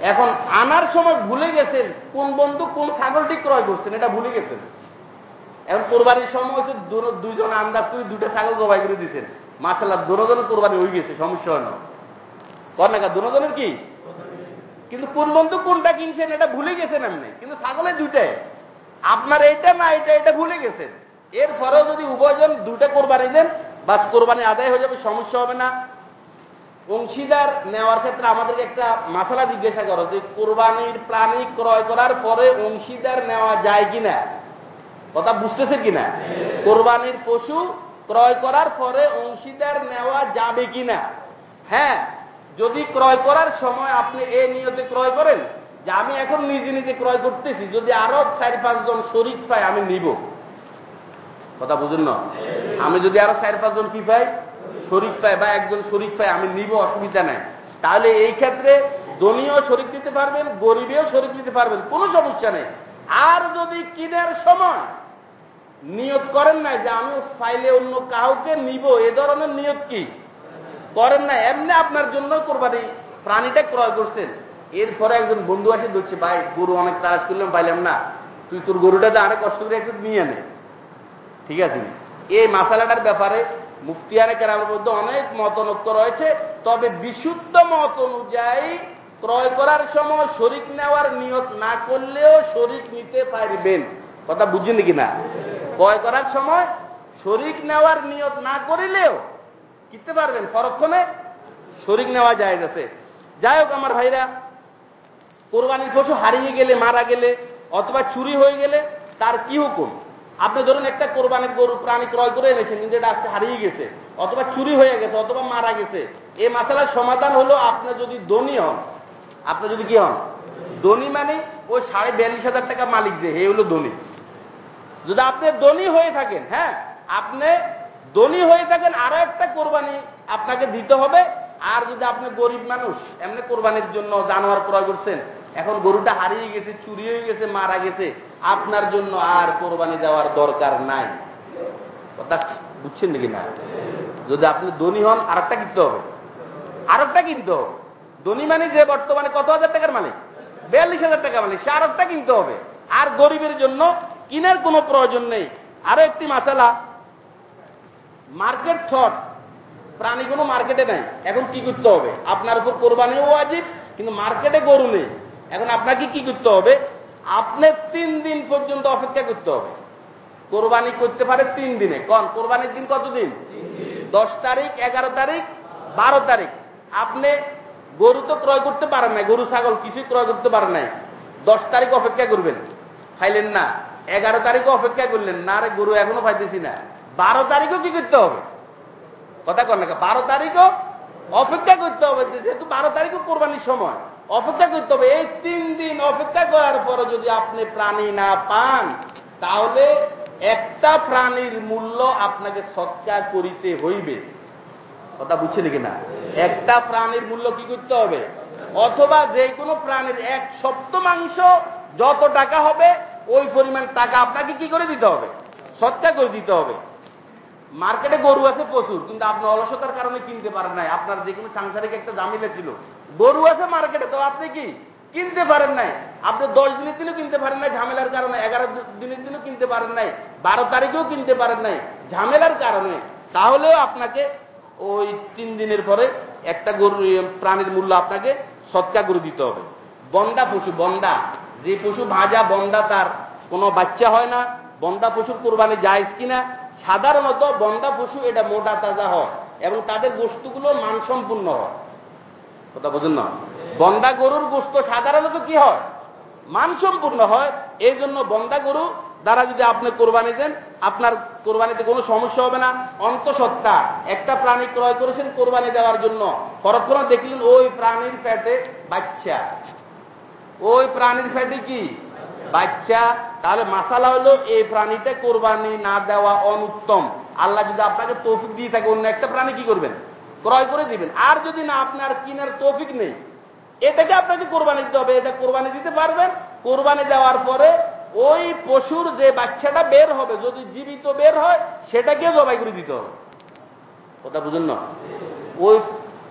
এখন আনার সময় ভুলে গেছেন কোন বন্ধু কোন ছাগলটি ক্রয় করছেন, এটা ভুলে গেছেন। এখন কোরবানির সময় হচ্ছে দুইজন আন্দাজ করে দুটা ছাগল জবাই করে দিচ্ছেন মাসাল্লাহ দুজনের কোরবানি হয়ে গেছে, সমস্যা হয় না। কর না দুজনের কি? কিন্তু কোন বন্ধু কোনটা কিনছেন, এটা ভুলে গেছেন এমনি কিন্তু ছাগলের দুইটাই আপনার এটা না এটা এটা ভুলে গেছেন। এরপরেও যদি উভয়জন দুটা কোরবানি দেন, বাস কোরবানি আদায় হয়ে যাবে, সমস্যা হবে না। অংশীদার নেওয়ার ক্ষেত্রে আমাদেরকে একটা মাসালা জিজ্ঞাসা করো যে, কোরবানির প্রাণী ক্রয় করার পরে অংশীদার নেওয়া যায় কিনা? কথা বুঝতেছে কিনা? কোরবানির পশু ক্রয় করার পরে অংশীদার নেওয়া যাবে কিনা? হ্যাঁ যদি ক্রয় করার সময় আপনি এ নিয়তে ক্রয় করেন, যে আমি এখন নিজে নিজে ক্রয় করতেছি, যদি আরও চার পাঁচজন শরিক পাই আমি নিব। কথা বুঝুন না? আমি যদি আরও চার পাঁচজন কি পাই? শরিক পাই বা একজন শরিক পাই, আমি নিব, অসুবিধা নাই। তাহলে এই ক্ষেত্রে ধনীও শরিক দিতে পারবেন, গরিবেও শরিক দিতে পারবেন, কোনো সমস্যা নেই। আর যদি কিনার সময় নিয়ত করেন নাই যে আমি ফাইলে অন্য কাউকে নিব। এ ধরনের নিয়ত কি? করেন না এমনি আপনার জন্য কোরবানি প্রাণীটা ক্রয় করছেন। এরপরে একজন বন্ধু আসে ধরছে ভাই, গরু অনেক তারাস করলাম, পাইলাম না। তুই তোর গরুটা তো অনেক কষ্ট করে একটু নিয়ে নে। ঠিক আছে? এই মাসালাটার ব্যাপারে মুফতিয়ানে কেরামের মধ্যে অনেক মতনৈক্য রয়েছে। তবে বিশুদ্ধ মত অনুযায়ী ক্রয় করার সময় শরিক নেওয়ার নিয়ত না করলেও শরিক নিতে পারবেন। কথা বুঝছেন কি না? ক্রয় করার সময় শরিক নেওয়ার নিয়ত না করিলেও কিনতে পারবেন পরক্ষণে শরিক নেওয়া যায় যাচ্ছে যাই হোক আমার ভাইরা, কোরবানির পশু হারিয়ে গেলে, মারা গেলে অথবা চুরি হয়ে গেলে তার কি হুকুম? আপনি ধরুন একটা কোরবানির গরু, প্রাণী ক্রয় করে এনেছেন, কিন্তু এটা আজকে হারিয়ে গেছে, অথবা চুরি হয়ে গেছে, অথবা মারা গেছে। এই মাসালার সমাধান হলো আপনি যদি ধনী হন, আপনি যদি কি হন? ধনী মানে ওই সাড়ে বিয়াল্লিশ হাজার টাকা মালিক যে, হে হলো ধনী। যদি আপনি ধনী হয়ে থাকেন হ্যাঁ আপনি ধনী হয়ে থাকেন, আরও একটা কোরবানি আপনাকে দিতে হবে। আর যদি আপনি গরিব মানুষ, এমনি কোরবানির জন্য জানোয়ার ক্রয় করছেন, এখন গরুটা হারিয়ে গেছে, চুরি হয়ে গেছে, মারা গেছে, আপনার জন্য আর কোরবানি দেওয়ার দরকার নাই। কথা বুঝছেন নাকি না? যদি আপনি ধনী হন আর একটা কিনতে হবে। আর একটা কিনতে হবে। ধনী মানে যে বর্তমানে কত হাজার টাকার মালিক? বিয়াল্লিশ হাজার টাকা মালিক, সে আর একটা কিনতে হবে। আর গরিবের জন্য কিনার কোনো প্রয়োজন নেই। আরও একটি মাসালা, মার্কেট শর্ট। প্রাণী কোনো মার্কেটে নাই। এখন কি করতে হবে? আপনার উপর কোরবানিও আজিব কিন্তু মার্কেটে গরু নেই। এখন আপনাকে কি করতে হবে? আপনি তিন দিন পর্যন্ত অপেক্ষা করতে হবে। কোরবানি করতে পারে তিন দিনে। কন, কোরবানির দিন কতদিন দশ তারিখ, এগারো তারিখ, বারো তারিখ। আপনি গরু তো ক্রয় করতে পারেন নাই, গরু, ছাগল কিছুই ক্রয় করতে পারেন নাই। দশ তারিখ অপেক্ষা করবেন। ফাইলেন না। এগারো তারিখও অপেক্ষা করলেন, না রে গরু, এখনও পাইতেছি না। বারো তারিখও কি করতে হবে? কথা কর না বারো তারিখও অপেক্ষা করতে হবে, যেহেতু বারো তারিখও কোরবানির সময়। অপেক্ষা করতে হবে। এই তিন দিন অপেক্ষা করার পরে যদি আপনি প্রাণী না পান, তাহলে একটা প্রাণীর মূল্য আপনাকে সৎকার করিতে হইবে। কথা বুঝছেন কিনা একটা প্রাণীর মূল্য কি করতে হবে? অথবা যে কোনো প্রাণীর এক সপ্তমাংশ যত টাকা হবে ওই পরিমাণ টাকা আপনাকে কি করে দিতে হবে? সৎকার করে দিতে হবে। মার্কেটে গরু আছে প্রচুর, কিন্তু আপনি অলসতার কারণে কিনতে পারেন নাই। আপনার যে কোনো সাংসারিক একটা জামিলা ছিল। গরু আছে মার্কেটে, তো আপনি কি কিনতে পারেন নাই? আপনি দশ দিনের দিনও কিনতে পারেন নাই, ঝামেলার কারণে। এগারো দিনের দিনও কিনতে পারেন নাই, বারো তারিখেও কিনতে পারেন নাই। ঝামেলার কারণে। তাহলেও আপনাকে ওই তিন দিনের পরে একটা গরু, প্রাণীর মূল্য আপনাকে সৎকা করে দিতে হবে। বন্ডা পশু, বন্ডা। যে পশু ভাজা বন্ডা তার, কোনো বাচ্চা হয় না বন্ডা পশুর কোরবানি যায় কিনা? সাধারণত বন্ডা পশু এটা মোটা তাজা হয় এবং তাদের গোস্তগুলো মানসম্পূর্ণ হয়। কথা বুঝুন না? বন্দা গরুর গোস্ত সাধারণত কি হয়? মানসম্পূর্ণ হয় এই জন্য বন্দা গরু দ্বারা যদি আপনি কোরবানি দেন, আপনার কোরবানিতে কোনো সমস্যা হবে না। অন্তঃসত্ত্বা একটা প্রাণী ক্রয় করেছেন কোরবানি দেওয়ার জন্য পরক্ষণ দেখলেন ওই প্রাণীর ফ্যাটে বাচ্চা। ওই প্রাণীর ফ্যাটে কি? বাচ্চা। তাহলে মাসালা হলো এই প্রাণীটা কোরবানি না দেওয়া অনুত্তম। আল্লাহ যদি আপনাকে তৌফিক দিয়ে থাকে, অন্য একটা প্রাণী কি করবেন? ক্রয় করে দিবেন। আর যদি না, আপনার কিনার তৌফিক নেই, এটাকে আপনাকে কোরবানি দিতে হবে। এটা কোরবানি দিতে পারবেন। কোরবানি দেওয়ার পরে ওই পশুর যে বাচ্চাটা বের হবে, যদি জীবিত বের হয়, সেটাকেও জবাই করে দিতে হবে। কথা বুঝুন না? ওই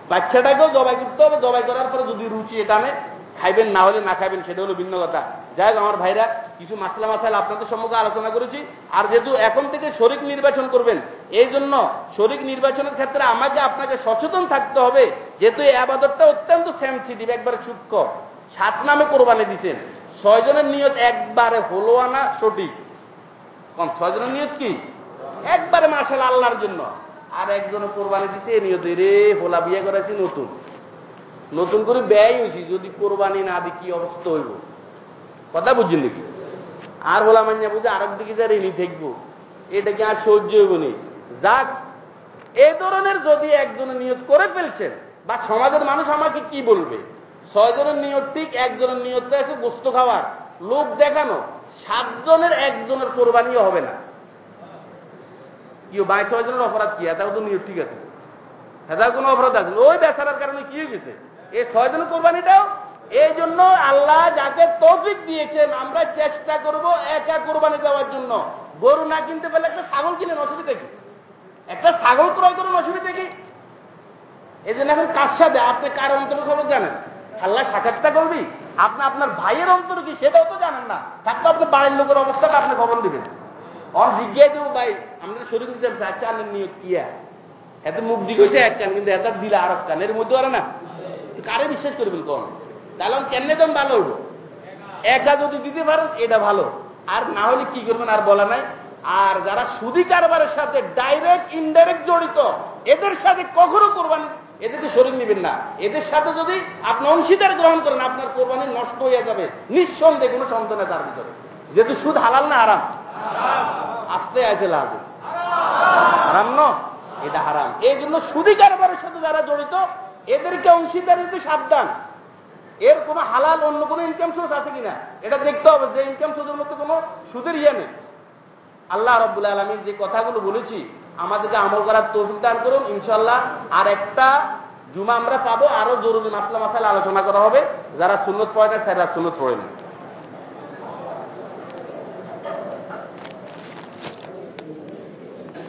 বাচ্চাটাকেও জবাই করতে হবে। জবাই করার পরে যদি রুচি এটানে খাইবেন না হলে না খাইবেন, সেটা হলো ভিন্ন কথা। যাই আমার ভাইরা, কিছু মাসলা মাসাল আপনাদের সম্মুখে আলোচনা করেছি। আর যেহেতু এখন থেকে শরিক নির্বাচন করবেন, এই জন্য শরিক নির্বাচনের ক্ষেত্রে আমাকে আপনাকে সচেতন থাকতে হবে। যেহেতু এই আবাদতটা অত্যন্ত সেন্সিটিভ একবারে সূক্ষ্ম সাত নামে কোরবানি দিচ্ছেন ছয়জনের নিয়ত একবারে হলো আনা সঠিক। কম ছয়জনের নিয়ত কি? একবারে মাসাল আল্লাহর জন্য। আর একজন কোরবানি দিছে এ নিয়ত রে, হোলা বিয়ে করেছি নতুন। নতুন করে ব্যয় হয়েছি, যদি কোরবানি না দি কি অবস্থা হইব? কথা বুঝছেন নাকি? আর হোলা মান্যা বুঝে আরেক দিকে যা ঋণী থাকব, এটা কি আর সহ্য হইব নি? যাক, এ ধরনের যদি একজনের নিয়ত করে ফেলছেন, বা সমাজের মানুষ আমাকে কি বলবে? ছয় জনের নিয়ত ঠিক একজনের নিয়তটা আছে গোস্ত খাওয়ার। লোক দেখানো সাতজনের একজনের কোরবানিও হবে না। কি বাই ছয় জনের অপরাধ কি? এটাও তো নিয়ত ঠিক আছে। এটাও কোনো অপরাধ আছে। ওই বেচারার কারণে কি হয়ে গেছে? এই ছয় জনের কোরবানিটাও? এই জন্য আল্লাহ যাকে তৌফিক দিয়েছেন, আমরা চেষ্টা করব একা কোরবানি দেওয়ার জন্য। গরু না কিনতে পারলে একটা ছাগল কিনেন অসুবিধা কি? একটা ছাগল ক্রয় করেন অসুবিধা কি? এই জন্য এখন কার সাথে আপনি কার অন্তর খবর জানেন? আল্লাহ সাক্ষাৎটা করবি? আপনি আপনার ভাইয়ের অন্তর কি, সেটাও তো জানেন না। থাকলে আপনার বাড়ির লোকের অবস্থাটা আপনি খবর দিবেন। অন জিজ্ঞাসা দেবো, ভাই আমাদের শরীর দিতে আচ্ছা আপনার নিয়োগ কি? এত মুখ দিগেছে এক কান, কিন্তু এত দিলে আর কান। এর মধ্যে না কারে বিশ্বাস করবেন কোন? তাহলে কেমনে দাম ভালো হইব? একা যদি দিতে পারেন এটা ভালো। আর না হলে কি করবেন আর বলা নাই? আর যারা সুদি কারবারের সাথে ডাইরেক্ট ইনডাইরেক্ট জড়িত এদের সাথে কখনো কোরবানি এদেরকে শরীর নেবেন না। এদের সাথে যদি আপনি অংশীদার গ্রহণ করেন আপনার কোরবানি নষ্ট হয়ে যাবে। নিঃসন্দেহে কোনো সন্দেহ নেই তার ভিতরে। যেহেতু সুদ হালাল না আরাম আস্তে আছে লাভ হারাম ন? এটা হারাম। এই জন্য সুদি কারবারের সাথে যারা জড়িত এদেরকে অংশীদার দিতে সাবধান। এর কোনো হালাল অন্য কোনো ইনকাম সোর্স আছে কিনা, এটা দেখতে হবে। যে ইনকাম সোর্সের মধ্যে কোনো সুদের ইয়ে নেই। আল্লাহ রব্বুল আলমীর যে কথাগুলো বলেছি, আমাদেরকে আমল করার তৌফিক দান করুন। ইনশাল্লাহ আর একটা জুমা আমরা পাবো। আরও জরুরি মাসলা মাসাল আলোচনা করা হবে। যারা সুন্নত পড়ে না তারা সুন্নত পড়ে না।